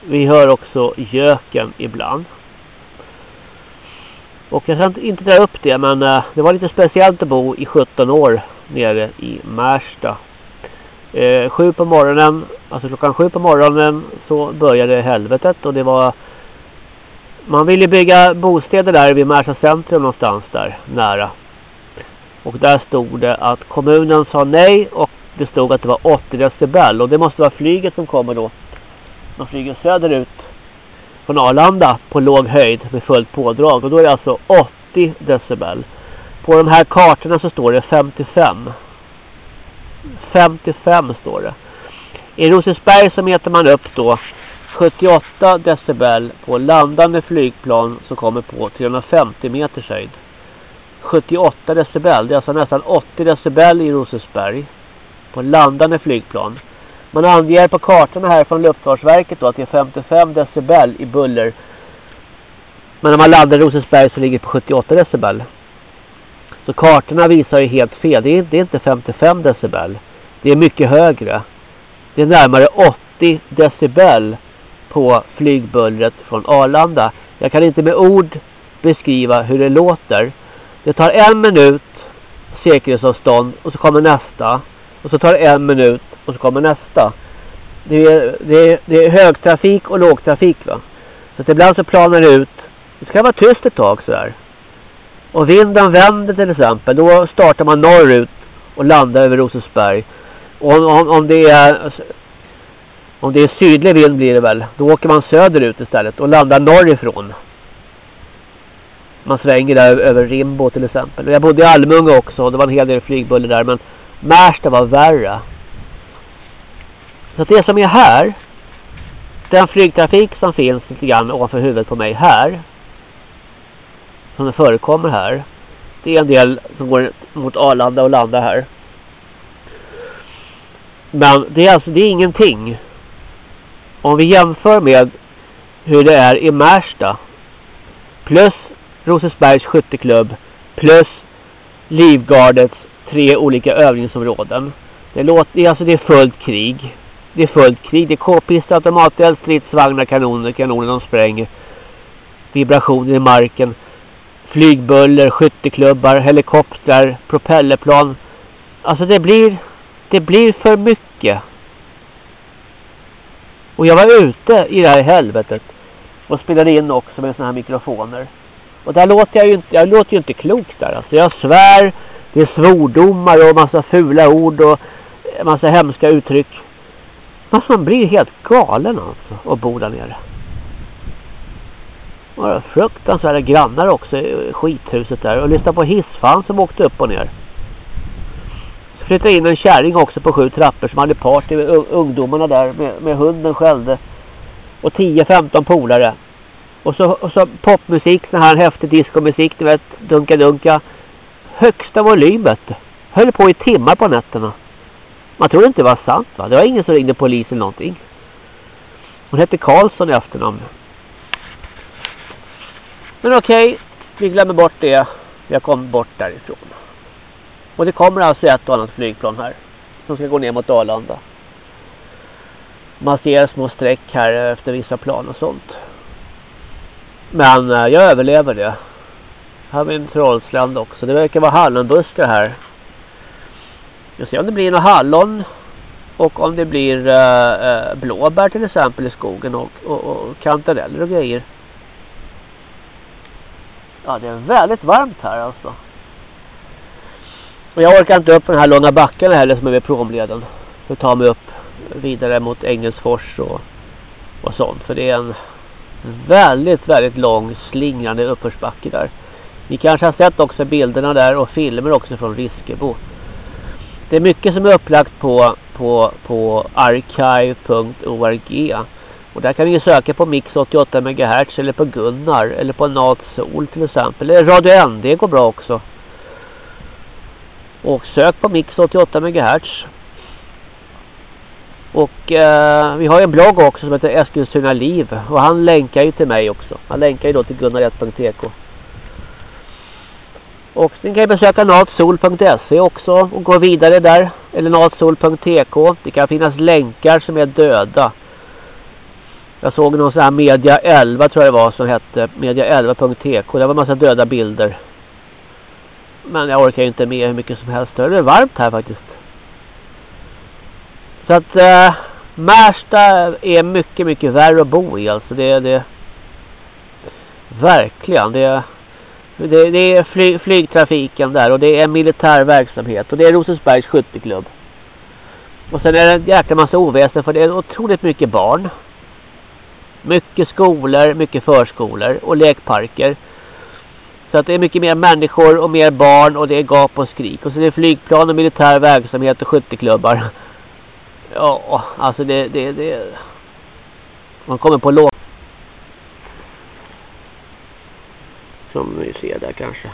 Vi hör också Göken ibland. Och jag ska inte dra upp det men eh, det var lite speciellt att bo i 17 år nere i Märsta. Eh, sju på morgonen, alltså klockan sju på morgonen så började helvetet och det var man ville bygga bostäder där vid Märsta centrum någonstans där nära. Och där stod det att kommunen sa nej och det stod att det var 80 decibel och det måste vara flyget som kommer då. De flyger söderut från Arlanda på låg höjd med fullt pådrag. Och då är det alltså 80 decibel. På de här kartorna så står det 55. 55 står det. I Rosersberg så mäter man upp då 78 decibel på landande flygplan som kommer på 350 meters höjd. 78 decibel, det är alltså nästan 80 decibel i Rosersberg på landande flygplan. Man anger på kartorna här från Luftfartsverket då att det är 55 decibel i buller. Men när man landar i Rosersberg så ligger det på 78 decibel. Så kartorna visar ju helt fel. Det är, det är inte 55 decibel. Det är mycket högre. Det är närmare 80 decibel på flygbullret från Arlanda. Jag kan inte med ord beskriva hur det låter. Det tar en minut säkerhetsavstånd och så kommer nästa. Och så tar det en minut och så kommer nästa. Det är, det är, det är högtrafik och lågtrafik va. Så att ibland så planar det ut. Det ska vara tyst ett tag så här. Och vinden vänder till exempel. Då startar man norrut och landar över Rosersberg. Och om, om, om det är om det är sydlig vind blir det väl. Då åker man söderut istället och landar norrifrån. Man svänger där över Rimbo till exempel. Jag bodde i Almunga också och det var en hel del flygbuller där. Men Märsta var värre. Så det som är här. Den flygtrafik som finns lite grann ovanför huvudet på mig här. Som det förekommer här. Det är en del som går mot Arlanda och landar här. Men det är alltså det är ingenting. Om vi jämför med hur det är i Märsta. Plus Rosesbergs skytteklubb. Plus Livgardets tre olika övningsområden. Det, låter, alltså det är fullt krig. Det är fullt krig. Det är k-pistar, automateld, stridsvagnar, kanoner, kanoner de spränger. Vibrationer i marken. Flygbuller, skytteklubbar, helikoptrar, propellerplan. Alltså det blir, det blir för mycket. Och jag var ute i det här helvetet. Och spelade in också med såna här mikrofoner. Och där låter jag ju inte, jag låter ju inte klokt där. Alltså jag svär, det är svordomar och massa fula ord och massa hemska uttryck. Man blir helt galen alltså att bo där nere. Några fruktansvärda grannar också i skithuset där. Och lyssna på hissfan som åkte upp och ner. Så flyttade in en kärring också på sju trappor som hade party med ungdomarna där. Med, med hunden skällde. Och 10-15 polare. Och så, och så popmusik, sån här häftig diskomusik, du vet, dunka-dunka. Högsta volymet. Höll på i timmar på nätterna. Man trodde inte det var sant va? Det var ingen som ringde polisen någonting. Hon hette Karlsson i efternamn. Men okej, okay, vi glömmer bort det. Vi har kommit bort därifrån. Och det kommer alltså ett och annat flygplan här. Som ska gå ner mot Arlanda. Man ser små streck här efter vissa plan och sånt. Men eh, jag överlever det. Här har vi en trollsland också. Det verkar vara hallonbuskar här. Vi ser om det blir några hallon. Och om det blir äh, blåbär till exempel i skogen. Och, och, och kantareller och grejer. Ja det är väldigt varmt här alltså. Och jag orkar inte upp den här långa backen heller som är vid promleden. För att ta mig upp vidare mot Engelsfors och, och sånt. För det är en väldigt, väldigt lång slingrande uppförsbacke där. Ni kanske har sett också bilderna där och filmer också från Riskebo. Det är mycket som är upplagt på, på, på archive.org. Och där kan ni söka på Mix 88 MHz eller på Gunnar eller på Natsol till exempel. Eller Radio ND går bra också. Och sök på Mix 88 MHz. Och eh, vi har en blogg också som heter Eskilstuna Liv. Och han länkar ju till mig också. Han länkar ju då till gunnar1.tk. Och ni kan besöka natsol.se också och gå vidare där. Eller natsol.tk. Det kan finnas länkar som är döda. Jag såg någon sån här Media 11 tror jag det var som hette Media11.tk. Det var en massa döda bilder. Men jag orkar inte med hur mycket som helst. Det är varmt här faktiskt. Så att eh, Märsta är mycket, mycket värre att bo i. Alltså det är det. Verkligen. Det är, det, det är fly, flygtrafiken där och det är militär verksamhet. Och det är Rosensbergs skytteklubb. Och sen är det en jäkla massa oväsen för det är otroligt mycket barn. Mycket skolor, mycket förskolor och lekparker. Så att det är mycket mer människor och mer barn och det är gap och skrik. Och så är det flygplan och militär verksamhet och skytteklubbar. Ja, alltså det, det, det... Man kommer på låg. Som ni ser där kanske.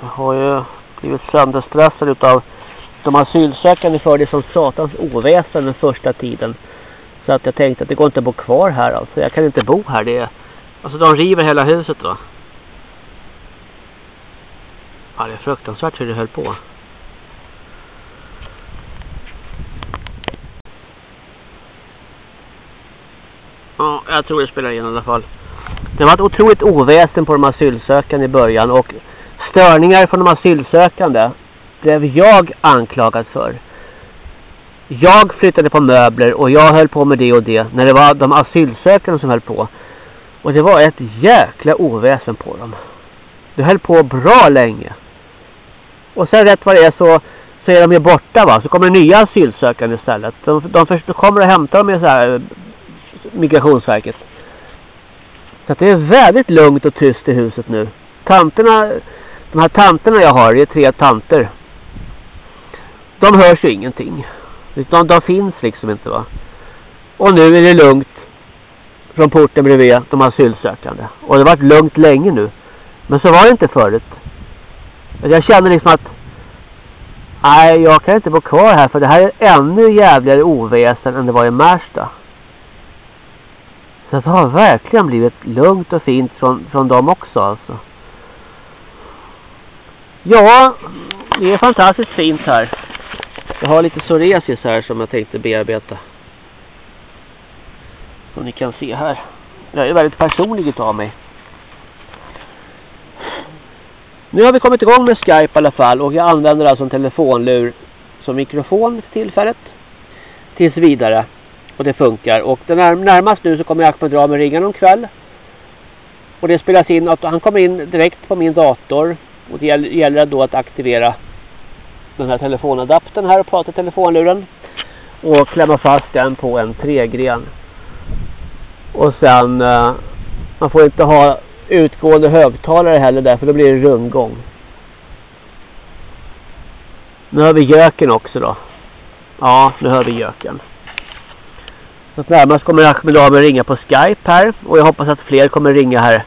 Jag har ju blivit sönderstressad utav de asylsökande för det som satans oväsen den första tiden. Så att jag tänkte att det går inte att bo kvar här alltså. Jag kan inte bo här. Det är, alltså de river hela huset va. Ja det är fruktansvärt hur det höll på. Ja, jag tror det spelar in i alla fall. Det var ett otroligt oväsen på de asylsökande i början och störningar från de asylsökande blev jag anklagad för. Jag flyttade på möbler och jag höll på med det och det när det var de asylsökande som höll på. Och det var ett jäkla oväsen på dem. Det höll på bra länge. Och sen rätt vad det är så, så är de ju borta va. Så kommer nya asylsökande istället. De, de, de kommer och hämtar dem i så här Migrationsverket. Så det är väldigt lugnt och tyst i huset nu. Tanterna, de här tanterna jag har, det är tre tanter. De hörs ju ingenting. De, de finns liksom inte va. Och nu är det lugnt från porten bredvid de asylsökande. Och det har varit lugnt länge nu. Men så var det inte förut. Jag känner liksom att nej, jag kan inte bo kvar här för det här är ännu jävligare oväsen än det var i Märsta. Så det har verkligen blivit lugnt och fint från, från dem också alltså. Ja, det är fantastiskt fint här. Jag har lite psoriasis här som jag tänkte bearbeta. Som ni kan se här. Jag är väldigt personlig utav mig. Nu har vi kommit igång med Skype i alla fall och jag använder alltså en telefonlur som mikrofon för tillfället. Tills vidare. Och det funkar. Och det när, närmast nu så kommer jag att få dra med ringen om kväll. Och det spelas in att han kommer in direkt på min dator. Och det gäller, gäller då att aktivera den här telefonadaptern här och prata i telefonluren. Och klämma fast den på en tregren. Och sen, eh, man får inte ha utgående högtalare heller där för då blir det rundgång. Nu hör vi göken också då. Ja, nu hör vi göken. Så närmast kommer Ahmed Ahmed ringa på Skype här. Och jag hoppas att fler kommer ringa här.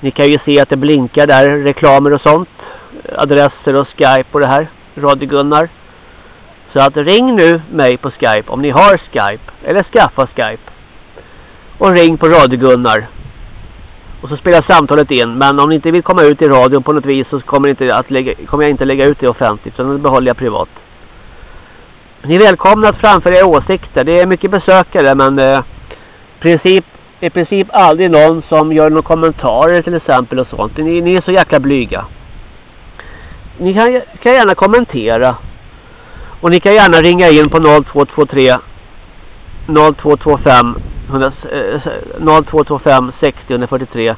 Ni kan ju se att det blinkar där, reklamer och sånt. Adresser och Skype och det här. Radio Gunnar. Så att ring nu mig på Skype om ni har Skype. Eller skaffa Skype. Och ring på Radio Gunnar. Och så spelar samtalet in. Men om ni inte vill komma ut i radion på något vis så kommer, inte att lägga, kommer jag inte lägga ut det offentligt. Utan det behåller jag privat. Ni är välkomna att framföra era åsikter. Det är mycket besökare men eh, princip, i princip aldrig någon som gör några kommentarer till exempel och sånt. Ni, ni är så jäkla blyga. Ni kan, kan gärna kommentera. Och ni kan gärna ringa in på 0223 0225 100, eh, 0225 60 143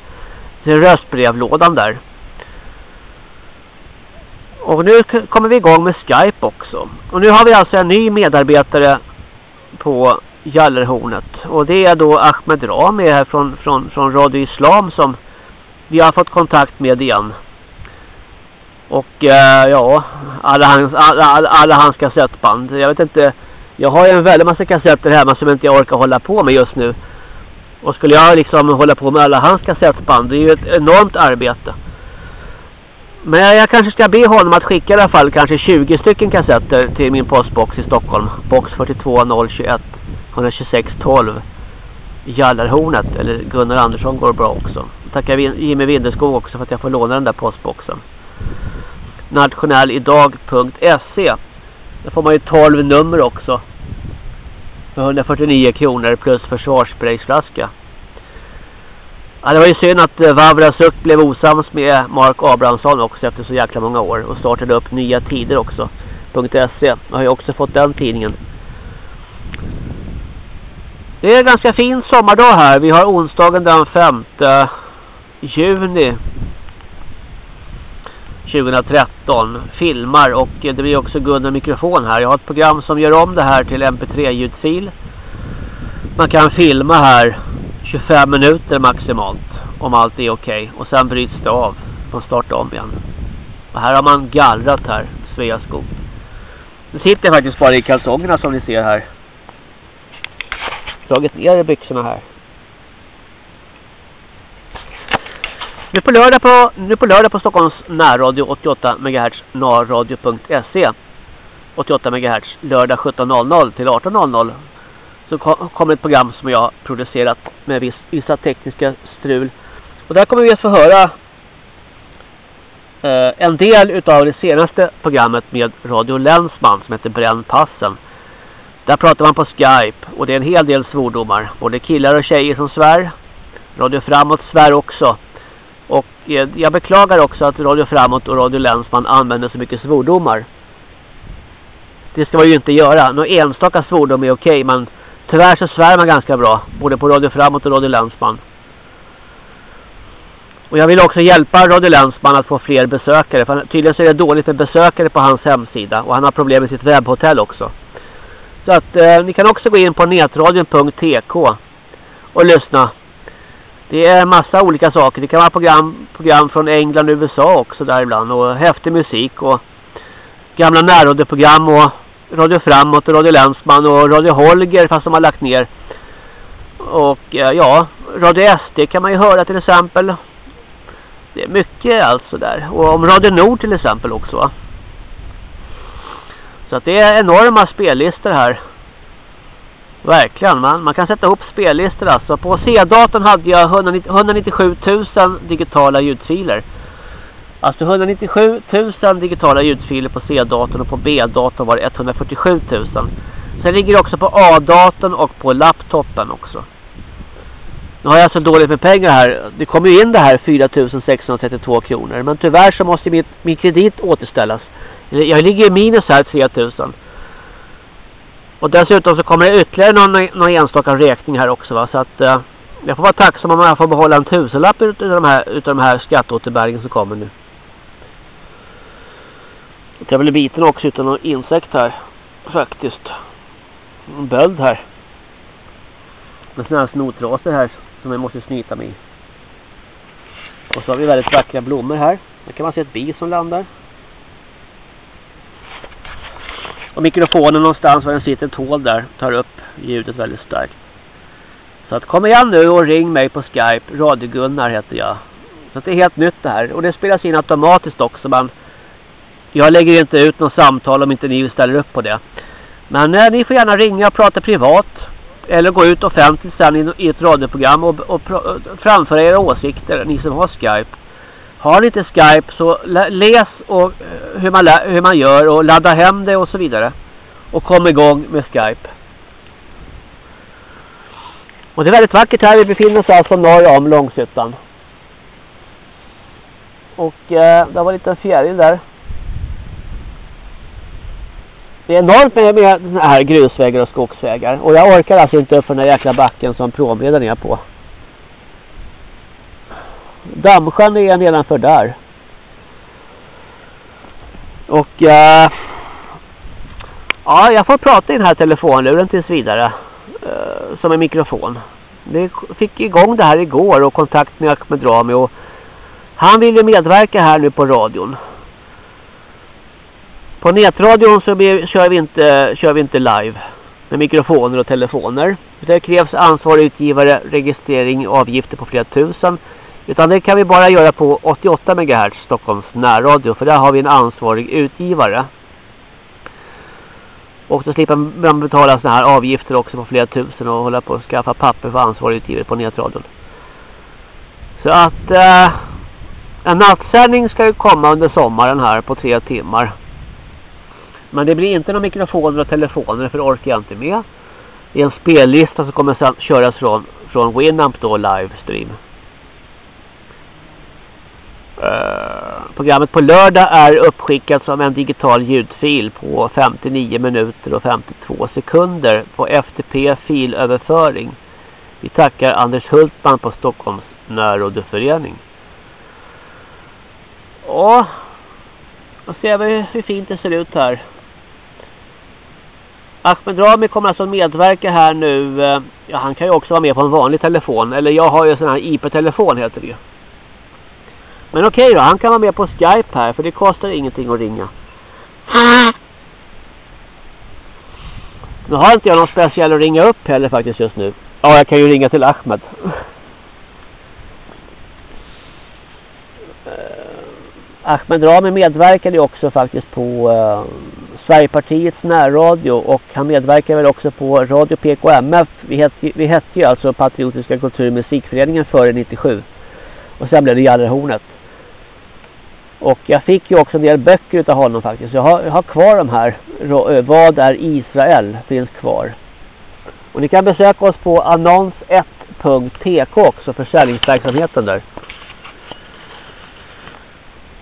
till röstbrevlådan där. Och nu kommer vi igång med Skype också. Och nu har vi alltså en ny medarbetare på Gallerhornet. Och det är då Ahmed Rami här från, från, från Radio Islam som vi har fått kontakt med igen. Och eh, ja, alla hans, alla, alla, alla hans kassettband. Jag vet inte, jag har ju en väldig massa kassetter hemma som inte jag orkar hålla på med just nu. Och skulle jag liksom hålla på med alla hans kassettband, det är ju ett enormt arbete. Men jag, kanske ska be honom att skicka i alla fall kanske 20 stycken kassetter till min postbox i Stockholm. Box 42021 126 12 Jallarhornet eller Gunnar Andersson går bra också. Tackar Jimmy Windeskog också för att jag får låna den där postboxen. Nationellidag.se Där får man ju 12 nummer också. För 149 kronor plus försvarssprayflaska. Ja, det var ju synd att eh, Vavrasuk Vavra blev osams med Mark Abrahamsson också efter så jäkla många år. Och startade upp nya tider också. .se. Jag har ju också fått den tidningen. Det är en ganska fin sommardag här. Vi har onsdagen den 5 juni 2013. Filmar och eh, det blir också Gunnar mikrofon här. Jag har ett program som gör om det här till mp3 ljudfil. man kan filma här 25 minuter maximalt om allt är okej. Okay. Och sen bryts det av. Man startar om igen. Och här har man gallrat här, Sveaskog. Nu sitter jag faktiskt bara i kalsongerna som ni ser här. Dragit ner byxorna här. Nu på lördag på, nu på, lördag på Stockholms närradio 88 MHz narradio.se 88 MHz lördag 17.00 till 18.00 så kommer ett program som jag producerat med viss, vissa tekniska strul. Och där kommer vi att få höra eh, en del utav det senaste programmet med Radio Länsman som heter Bränn passen. Där pratar man på Skype och det är en hel del svordomar. Både killar och tjejer som svär. Radio Framåt svär också. Och eh, jag beklagar också att Radio Framåt och Radio Länsman använder så mycket svordomar. Det ska man ju inte göra. Några enstaka svordom är okej men tyvärr så svär man ganska bra. Både på Radio Framåt och Radio Länsman. Och jag vill också hjälpa Radio Länsman att få fler besökare. För tydligen så är det dåligt med besökare på hans hemsida. Och han har problem med sitt webbhotell också. Så att eh, ni kan också gå in på netradion.tk och lyssna. Det är massa olika saker. Det kan vara program, program från England och USA också där ibland. Och häftig musik och gamla närradioprogram och Radio Framåt och Radio Länsman och Radio Holger fast de har lagt ner. Och eh, ja, Radio SD kan man ju höra till exempel. Det är mycket alltså där. Och om Radio Nord till exempel också va. Så att det är enorma spellistor här. Verkligen, man, man kan sätta ihop spellistor alltså. På C-datorn hade jag 197 000 digitala ljudfiler. Alltså 197 000 digitala ljudfiler på C-datorn och på B-datorn var det 147 000. Sen ligger det också på A-datorn och på laptopen också. Nu har jag så dåligt med pengar här. Det kommer ju in det här 4632 kronor. Men tyvärr så måste min, min kredit återställas. Jag ligger i minus här 3000. Och dessutom så kommer det ytterligare någon, någon enstaka räkning här också va. Så att eh, jag får vara tacksam om jag får behålla en tusenlapp utav de här, utav de här skatteåterbäringen som kommer nu. Jag blev biten också utan någon insekt här. Faktiskt. En böld här. Med sådana här snotraser här som jag måste snyta mig i. Och så har vi väldigt vackra blommor här. Här kan man se ett bi som landar. Och mikrofonen någonstans var den sitter ett hål där tar upp ljudet väldigt starkt. Så att kom igen nu och ring mig på Skype. Radio Gunnar heter jag. Så att det är helt nytt det här. Och det spelas in automatiskt också. Man, jag lägger inte ut något samtal om inte ni ställer upp på det. Men eh, ni får gärna ringa och prata privat. Eller gå ut offentligt sen i, i ett radioprogram och, och, och framföra era åsikter. Ni som har Skype. Har ni inte Skype så läs och, eh, hur, man, hur man gör och ladda hem det och så vidare. Och kom igång med Skype. Och det är väldigt vackert här. Vi befinner oss alltså norr om Långshyttan. Och eh, det var lite fjäril där. Det är enormt med, med här grusvägar och skogsvägar. Och jag orkar alltså inte upp för den här jäkla backen som promleden är på. Dammsjön är nedanför där. Och äh, ja, jag får prata i den här telefonluren tills vidare. Äh, som en mikrofon. Vi fick igång det här igår och kontakt med Ahmed Rami och han vill ju medverka här nu på radion. På nätradion så kör vi inte, kör vi inte live med mikrofoner och telefoner. Det krävs ansvarig utgivare, registrering och avgifter på flera tusen. Utan det kan vi bara göra på 88 MHz Stockholms närradio. För där har vi en ansvarig utgivare. Och då slipper man betala sådana här avgifter också på flera tusen och hålla på att skaffa papper för ansvarig utgivare på nätradion. Så att eh, en nattsändning ska ju komma under sommaren här på tre timmar. Men det blir inte några mikrofoner och telefoner för det orkar jag inte med. Det är en spellista som kommer sedan köras från, från Winamp då livestream. Uh, programmet på lördag är uppskickat som en digital ljudfil på 59 minuter och 52 sekunder på FTP filöverföring. Vi tackar Anders Hultman på Stockholms närradioförening. Ja, då ser vi hur fint det ser ut här. Ahmed Rami kommer alltså medverka här nu. Eh, ja, han kan ju också vara med på en vanlig telefon. Eller jag har ju en sån här IP-telefon heter det ju. Men okej okay då, han kan vara med på Skype här. För det kostar ingenting att ringa. Nu har inte jag någon speciell att ringa upp heller faktiskt just nu. Ja, jag kan ju ringa till Ahmed. Ahmed Rami medverkade ju också faktiskt på eh, Sverigepartiets närradio och han medverkade väl också på Radio PKMF. Vi hette, vi hette ju alltså Patriotiska kultur- och musikföreningen före 97. Och sen blev det Jallerhornet. Och jag fick ju också en del böcker utav honom faktiskt. Jag har, jag har kvar de här. Eh, Vad är Israel? Finns kvar. Och ni kan besöka oss på annons1.tk också. Försäljningsverksamheten där.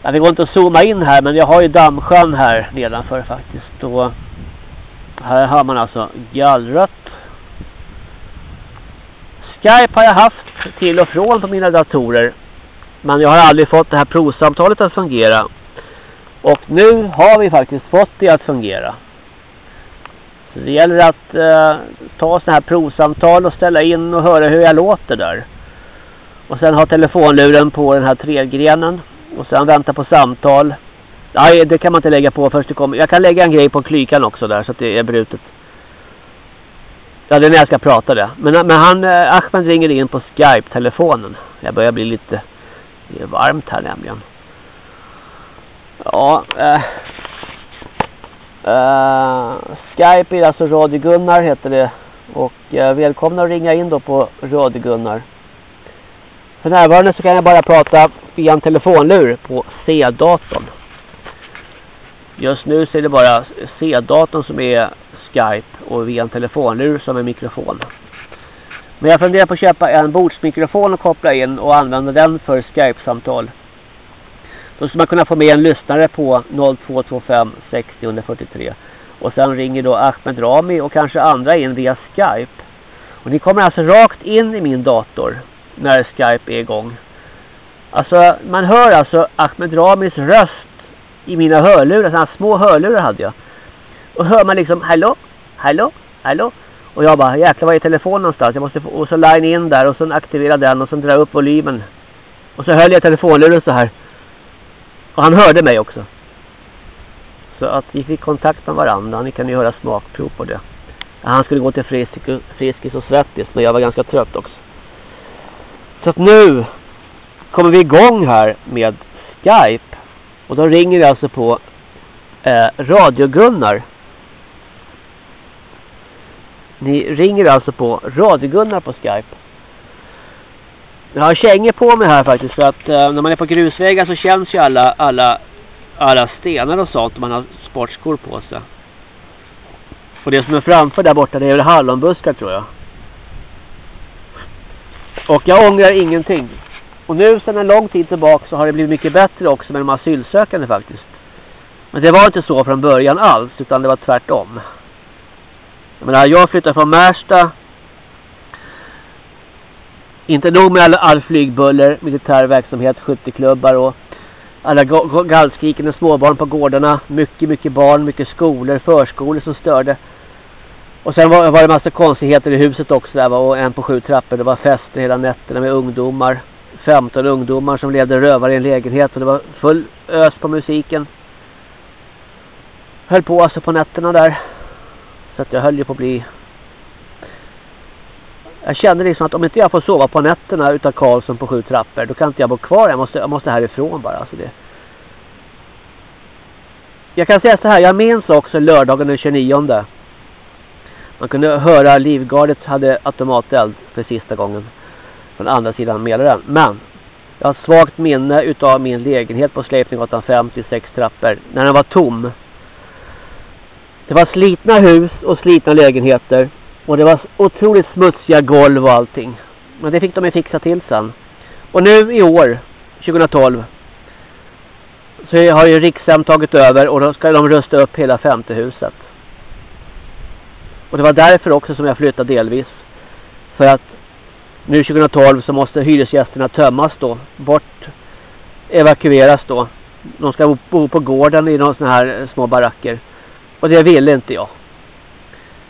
Ja, det går inte att zooma in här men jag har ju dammsjön här nedanför faktiskt. Och här har man alltså gallrött. Skype har jag haft till och från på mina datorer. Men jag har aldrig fått det här provsamtalet att fungera. Och nu har vi faktiskt fått det att fungera. Så det gäller att eh, ta sådana här provsamtal och ställa in och höra hur jag låter där. Och sen ha telefonluren på den här trädgrenen. Och sen vänta på samtal. Nej, det kan man inte lägga på först det kommer. Jag kan lägga en grej på klykan också där så att det är brutet. Ja, det är när jag ska prata det. Men, men han, eh, Ahmed ringer in på Skype-telefonen. Jag börjar bli lite det är varmt här nämligen. Ja, eh, eh, Skype är alltså Radio Gunnar heter det. Och eh, välkomna att ringa in då på Radio Gunnar. För närvarande så kan jag bara prata via en telefonlur på C-datorn. Just nu så är det bara C-datorn som är Skype och via en telefonlur som är mikrofon. Men jag funderar på att köpa en bordsmikrofon och koppla in och använda den för Skype-samtal. Då skulle man kunna få med en lyssnare på 0225 60 43. Och sen ringer då Ahmed Rami och kanske andra in via Skype. Och ni kommer alltså rakt in i min dator när Skype är igång. Alltså man hör alltså Ahmed Ramis röst i mina hörlurar. Sådana små hörlurar hade jag. Och hör man liksom hallå, hallå, hallå. Och jag bara, jäklar var är telefonen någonstans? Jag måste få, och så line in där och så aktivera den och så dra upp volymen. Och så höll jag telefonluren så här. Och han hörde mig också. Så att vi fick kontakt med varandra. Ni kan ju höra smakprov på det. Han skulle gå till Friskis, friskis och Svettis men jag var ganska trött också. Så att nu kommer vi igång här med Skype. Och då ringer vi alltså på eh, Radio Gunnar. Ni ringer alltså på Radio Gunnar på Skype. Jag har kängor på mig här faktiskt för att eh, när man är på grusvägar så känns ju alla, alla, alla stenar och sånt om man har sportskor på sig. Och det som är framför där borta det är väl hallonbuskar tror jag. Och jag ångrar ingenting. Och nu sedan en lång tid tillbaka så har det blivit mycket bättre också med de asylsökande faktiskt. Men det var inte så från början alls utan det var tvärtom. Jag menar, jag flyttade från Märsta. Inte nog med all, all flygbuller, militär verksamhet, 70-klubbar och alla gallskrikande småbarn på gårdarna. Mycket, mycket barn, mycket skolor, förskolor som störde. Och sen var, var det massa konstigheter i huset också där och en på sju trappor. Det var fester hela nätterna med ungdomar. 15 ungdomar som levde rövare i en lägenhet och det var full ös på musiken. Höll på alltså på nätterna där. Så att jag höll ju på att bli... Jag kände liksom att om inte jag får sova på nätterna utav Karlsson på sju trappor då kan inte jag bo kvar. Jag måste, jag måste härifrån bara. Alltså det. Jag kan säga så här, jag minns också lördagen den 29. Man kunde höra Livgardet hade automateld för sista gången. Från andra sidan Mälaren. Men jag har svagt minne utav min lägenhet på Sleipninggatan 56 trappor. När den var tom. Det var slitna hus och slitna lägenheter. Och det var otroligt smutsiga golv och allting. Men det fick de ju fixa till sen. Och nu i år, 2012. Så har ju Rikshem tagit över och då ska de rusta upp hela femte huset. Och det var därför också som jag flyttade delvis. För att nu 2012 så måste hyresgästerna tömmas då. Bort, evakueras då. De ska bo på gården i någon sådana här eh, små baracker. Och det ville inte jag.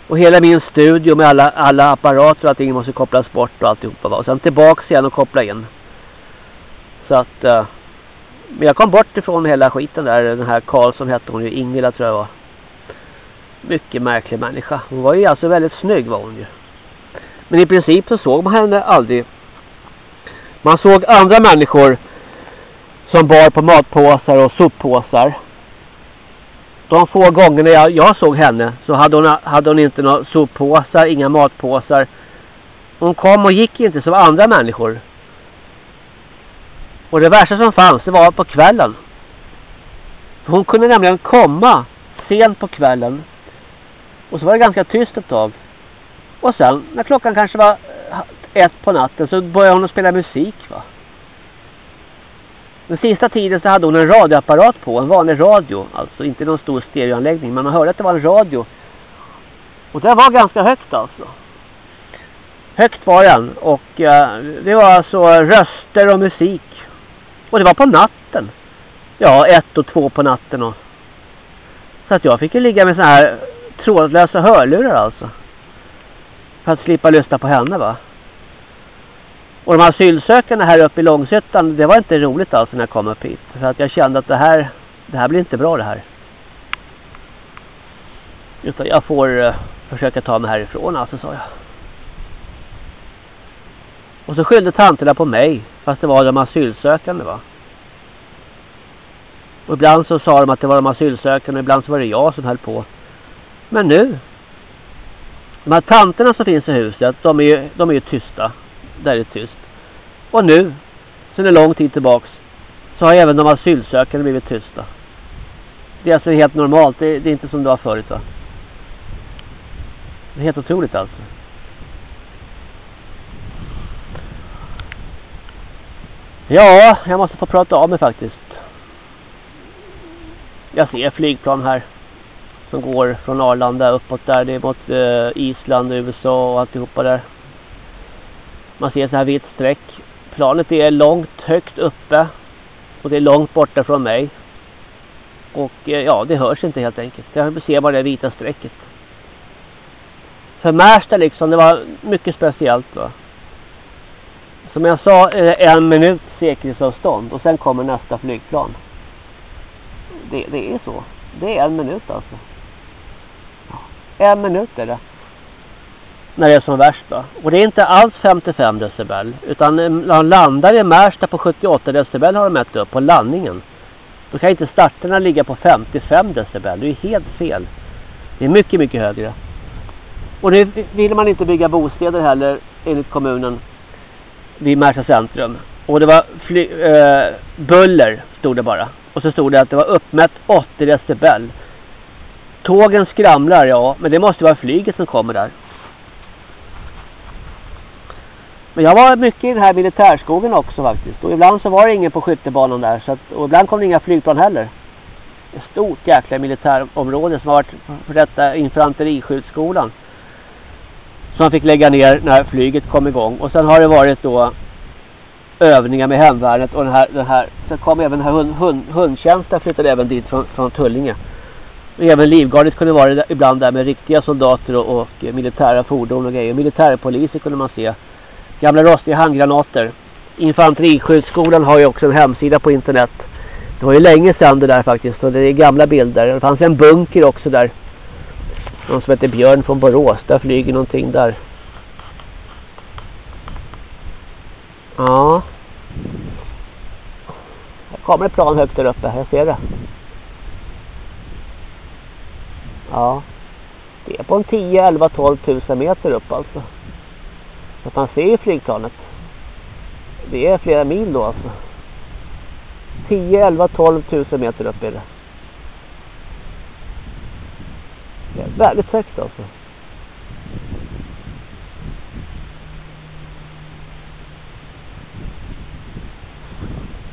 Och hela min studio med alla, alla apparater och allting måste kopplas bort och alltihopa. Och sen tillbaks igen och koppla in. Så att... Uh, men jag kom bort ifrån hela skiten där. Den här Karlsson hette hon ju. Ingela tror jag var. Mycket märklig människa. Hon var ju alltså väldigt snygg var hon ju. Men i princip så såg man henne aldrig. Man såg andra människor som bar på matpåsar och soppåsar. De få gångerna jag, jag såg henne så hade hon, hade hon inte några soppåsar, inga matpåsar. Hon kom och gick inte som andra människor. Och det värsta som fanns det var på kvällen. Hon kunde nämligen komma sent på kvällen. Och så var det ganska tyst ett tag. Och sen när klockan kanske var eh, ett på natten så började hon att spela musik va. Den sista tiden så hade hon en radioapparat på, en vanlig radio. Alltså inte någon stor stereoanläggning men man hörde att det var en radio. Och det var ganska högt alltså. Högt var den och eh, det var alltså röster och musik. Och det var på natten. Ja, ett och två på natten och så att jag fick ju ligga med så här trådlösa hörlurar alltså. För att slippa lyssna på henne va. Och de asylsökande här uppe i Långsötan, det var inte roligt alls när jag kom upp hit. För att jag kände att det här, det här blir inte bra det här. Utan jag får uh, försöka ta mig härifrån alltså, sa jag. Och så skyllde tanterna på mig, fast det var de asylsökande va. Och ibland så sa de att det var de asylsökande och ibland så var det jag som höll på. Men nu, de här tanterna som finns i huset, de är ju de är tysta. Där är det tyst. Och nu, sedan en lång tid tillbaks, så har även de asylsökande blivit tysta. Det är alltså helt normalt. Det, det är inte som det var förut va. Det är helt otroligt alltså. Ja, jag måste få prata av mig faktiskt. Jag ser flygplan här. Som går från Arlanda uppåt där. Det är mot eh, Island, USA och alltihopa där. Man ser så här vitt streck. Planet är långt högt uppe. Och det är långt borta från mig. Och eh, ja, det hörs inte helt enkelt. Jag ser bara det vita strecket. För Märsta liksom, det var mycket speciellt va. Som jag sa, eh, en minut säkerhetsavstånd och sen kommer nästa flygplan. Det, det är så. Det är en minut alltså. En minut är det. När det är som värst då. Och det är inte alls 55 decibel. Utan de landar i Märsta på 78 decibel har de mätt upp på landningen. Då kan inte starterna ligga på 55 decibel. Det är helt fel. Det är mycket, mycket högre. Och nu vill man inte bygga bostäder heller enligt kommunen vid Märsta centrum. Och det var fly, äh, buller stod det bara. Och så stod det att det var uppmätt 80 decibel. Tågen skramlar, ja. Men det måste vara flyget som kommer där. Men jag var mycket i den här militärskogen också faktiskt. Och ibland så var det ingen på skyttebanan där. Så att, och ibland kom det inga flygplan heller. Ett stort jäkla militärområde som har varit för detta infanteriskjutskolan. Som man fick lägga ner när flyget kom igång. Och sen har det varit då övningar med hemvärnet och den här, den här sen kom även den här hund, hund, hundtjänsten flyttade även dit från, från Tullinge. Och även Livgardet kunde vara där, ibland där med riktiga soldater och, och militära fordon och grejer. Militärpoliser kunde man se. Gamla rostiga handgranater. Infanteriskjutskolan har ju också en hemsida på internet. Det var ju länge sedan det där faktiskt. Och det är gamla bilder. Det fanns en bunker också där. Någon som heter Björn från Borås. Där flyger någonting där. Ja. Här kommer ett plan högt där uppe. Jag ser det. Ja. Det är på en 10, 11, 12 tusen meter upp alltså. Så att man ser ju flygplanet. Det är flera mil då alltså. 10, 11, 12 tusen meter upp är det. Det är väldigt högt alltså.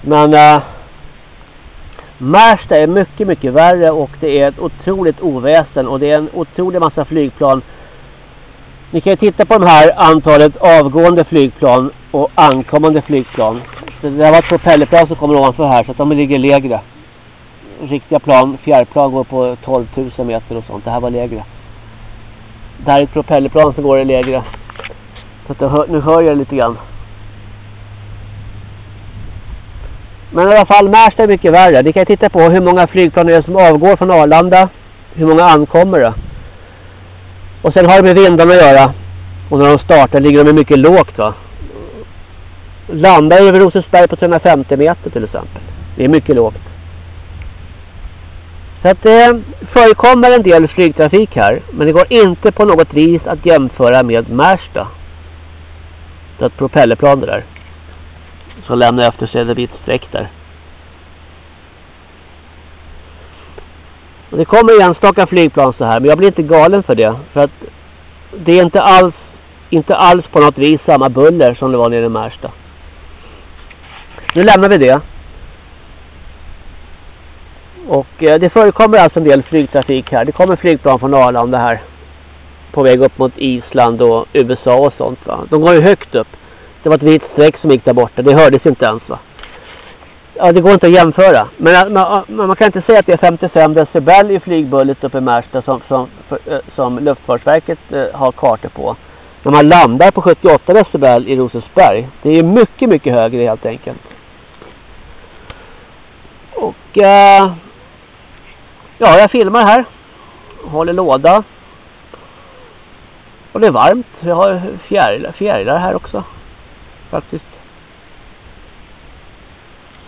Men äh, Märsta är mycket, mycket värre och det är ett otroligt oväsen och det är en otrolig massa flygplan. Ni kan ju titta på de här antalet avgående flygplan och ankommande flygplan. Så det var propellerplan som kommer ovanför här så att de ligger lägre. Riktiga plan, fjärrplan går på 12 000 meter och sånt. Det här var lägre. Det här är ett propellerplan som går i lägre. Så att hör, nu hör jag lite grann. Men i alla fall Märsta är mycket värre. Ni kan titta på hur många flygplan det är som avgår från Arlanda. Hur många ankommer det. Och sen har det med vindarna att göra. Och när de startar ligger de mycket lågt va. Landar över Rosersberg på 350 meter till exempel. Det är mycket lågt. Så att det förekommer en del flygtrafik här. Men det går inte på något vis att jämföra med Märsta. Det är ett propellerplan det där. Som lämnar efter sig ett vitt streck där. Och det kommer enstaka flygplan så här. Men jag blir inte galen för det. För att det är inte alls, inte alls på något vis samma buller som det var nere i Märsta. Nu lämnar vi det. Och eh, det förekommer alltså en del flygtrafik här. Det kommer flygplan från Arlanda här. På väg upp mot Island och USA och sånt va. De går ju högt upp. Det var ett vitt streck som gick där borta. Det hördes inte ens va. Ja det går inte att jämföra. Men man, man kan inte säga att det är 55 decibel i flygbullet uppe i Märsta som, som, för, eh, som Luftfartsverket eh, har kartor på. När man landar på 78 decibel i Rosersberg. Det är mycket mycket högre helt enkelt. Och eh, Ja, jag filmar här. Håller låda. Och det är varmt. Jag har fjärilar, fjärilar här också. Faktiskt.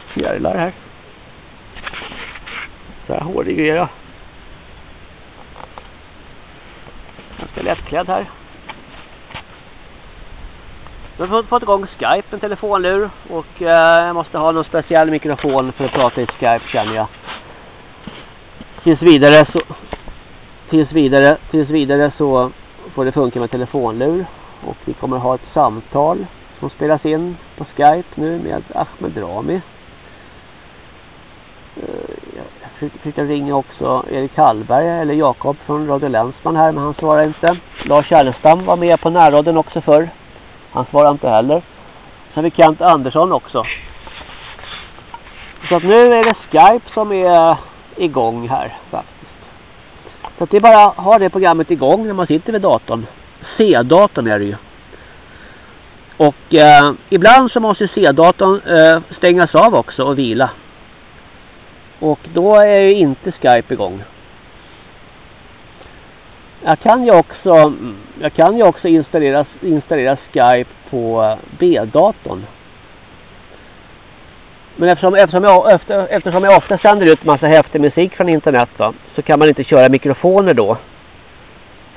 Fjärilar här. Så här hårig är jag. Ganska lättklädd här. Jag har fått igång Skype, en telefonlur. Och eh, jag måste ha någon speciell mikrofon för att prata i Skype känner jag tills vidare så tills vidare, tills vidare så får det funka med telefonlur och vi kommer ha ett samtal som spelas in på Skype nu med Ahmed Rami. Eh, jag försökte ringa också Erik Hallberg eller Jakob från Radio Länsman här men han svarar inte. Lars Kärlestam var med på närradion också förr. Han svarar inte heller. Sen har vi Kent Andersson också. Så att nu är det Skype som är igång här faktiskt. Så att det är bara att ha det programmet igång när man sitter vid datorn. C-datorn är det ju. Och eh, ibland så måste C-datorn eh, stängas av också och vila. Och då är ju inte Skype igång. Jag kan ju också, mm, jag kan ju också installera, installera Skype på eh, B-datorn. Men eftersom, eftersom, jag, efter, eftersom jag ofta sänder ut massa häftig musik från internet va, så kan man inte köra mikrofoner då.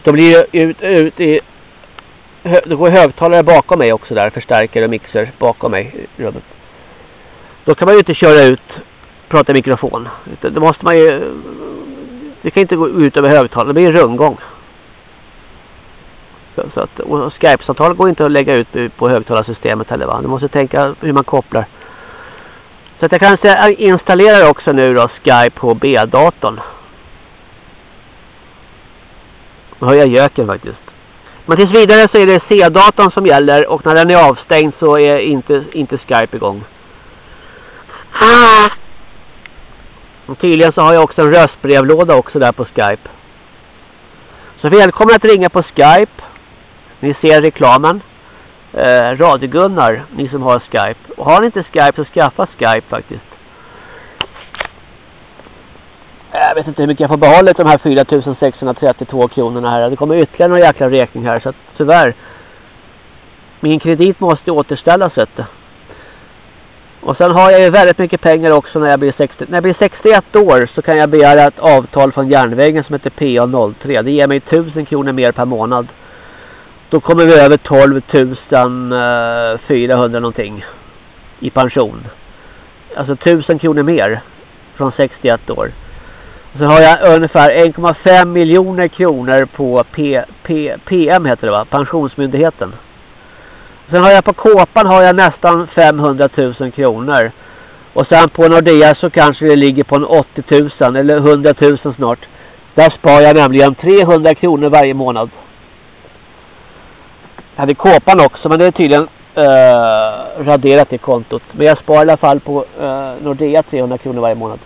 Då blir det ut, ut det går högtalare bakom mig också där, förstärkare och mixer bakom mig i rummet. Då kan man ju inte köra ut, prata i mikrofon. Då måste man ju... Det kan inte gå ut över högtalare, det blir en rundgång. Så, så att, och Skype-samtal går inte att lägga ut på högtalarsystemet heller va. Du måste tänka hur man kopplar. Så att jag kan säga, installerar också nu då Skype på B-datorn. Nu hör jag göken faktiskt. Men tills vidare så är det C-datan som gäller och när den är avstängd så är inte, inte Skype igång. Och tydligen så har jag också en röstbrevlåda också där på Skype. Så välkommen att ringa på Skype. Ni ser reklamen eh, radiogunnar, ni som har Skype. Och har ni inte Skype så skaffa Skype faktiskt. Äh, jag vet inte hur mycket jag får behålla de här 4632 kronorna här. Det kommer ytterligare några jäkla räkning här så att tyvärr. Min kredit måste återställas vet du. Och sen har jag ju väldigt mycket pengar också när jag blir 60. När jag blir 61 år så kan jag begära ett avtal från järnvägen som heter PA03. Det ger mig 1000 kronor mer per månad. Då kommer vi över 12 400 eh, någonting i pension. Alltså 1000 kronor mer från 61 år. Så har jag ungefär 1,5 miljoner kronor på P, P, PM heter det va? Pensionsmyndigheten. Sen har jag på kåpan har jag nästan 500 000 kronor. Och sen på Nordea så kanske det ligger på en 80 000 eller 100 000 snart. Där sparar jag nämligen 300 kronor varje månad. Jag hade kåpan också men det är tydligen eh, raderat i kontot. Men jag sparar i alla fall på eh, Nordea 300 kronor varje månad.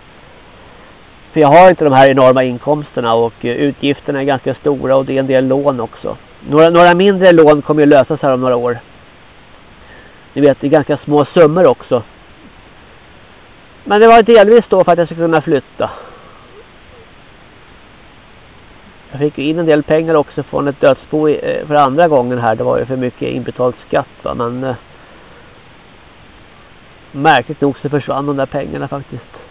För jag har inte de här enorma inkomsterna och eh, utgifterna är ganska stora och det är en del lån också. Några, några mindre lån kommer ju lösas här om några år. Ni vet, det är ganska små summor också. Men det var delvis då för att jag skulle kunna flytta. Jag fick in en del pengar också från ett dödsbo eh, för andra gången här. Det var ju för mycket inbetalt skatt va? men eh, märkligt nog så försvann de där pengarna faktiskt.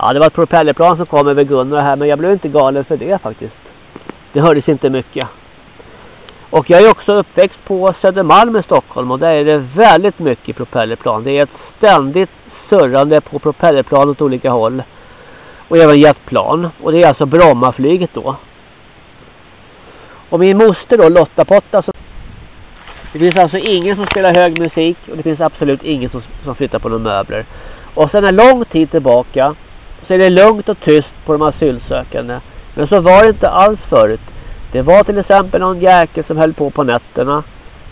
Ja, det var ett propellerplan som kom över Gunnar här men jag blev inte galen för det faktiskt. Det hördes inte mycket. Och jag är också uppväxt på Södermalm i Stockholm och där är det väldigt mycket propellerplan. Det är ett ständigt surrande på propellerplan åt olika håll. Och även jetplan. Och det är alltså Brommaflyget då. Och min moster då, Lotta Potta. Så det finns alltså ingen som spelar hög musik. Och det finns absolut ingen som, som flyttar på några möbler. Och sen en lång tid tillbaka. Så är det lugnt och tyst på de asylsökande. Men så var det inte alls förut. Det var till exempel någon jäkel som höll på på nätterna.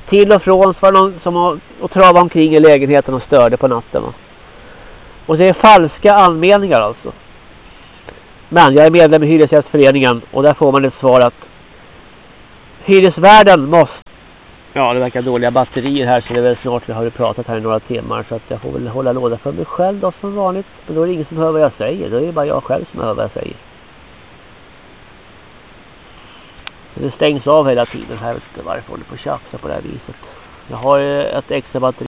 Till och från så var det någon som och, och travade omkring i lägenheten och störde på natten. Va? Och det är falska anmälningar alltså. Men jag är medlem i Hyresgästföreningen och där får man ett svar att hyresvärden måste... Ja, det verkar dåliga batterier här så det är väl snart vi har pratat här i några timmar så att jag får väl hålla låda för mig själv då som vanligt. Men då är det ingen som hör vad jag säger, då är det bara jag själv som hör vad jag säger. Det stängs av hela tiden här. Jag vet inte varför jag håller på att tjafsa på det här viset. Jag har eh, ett extra batteri.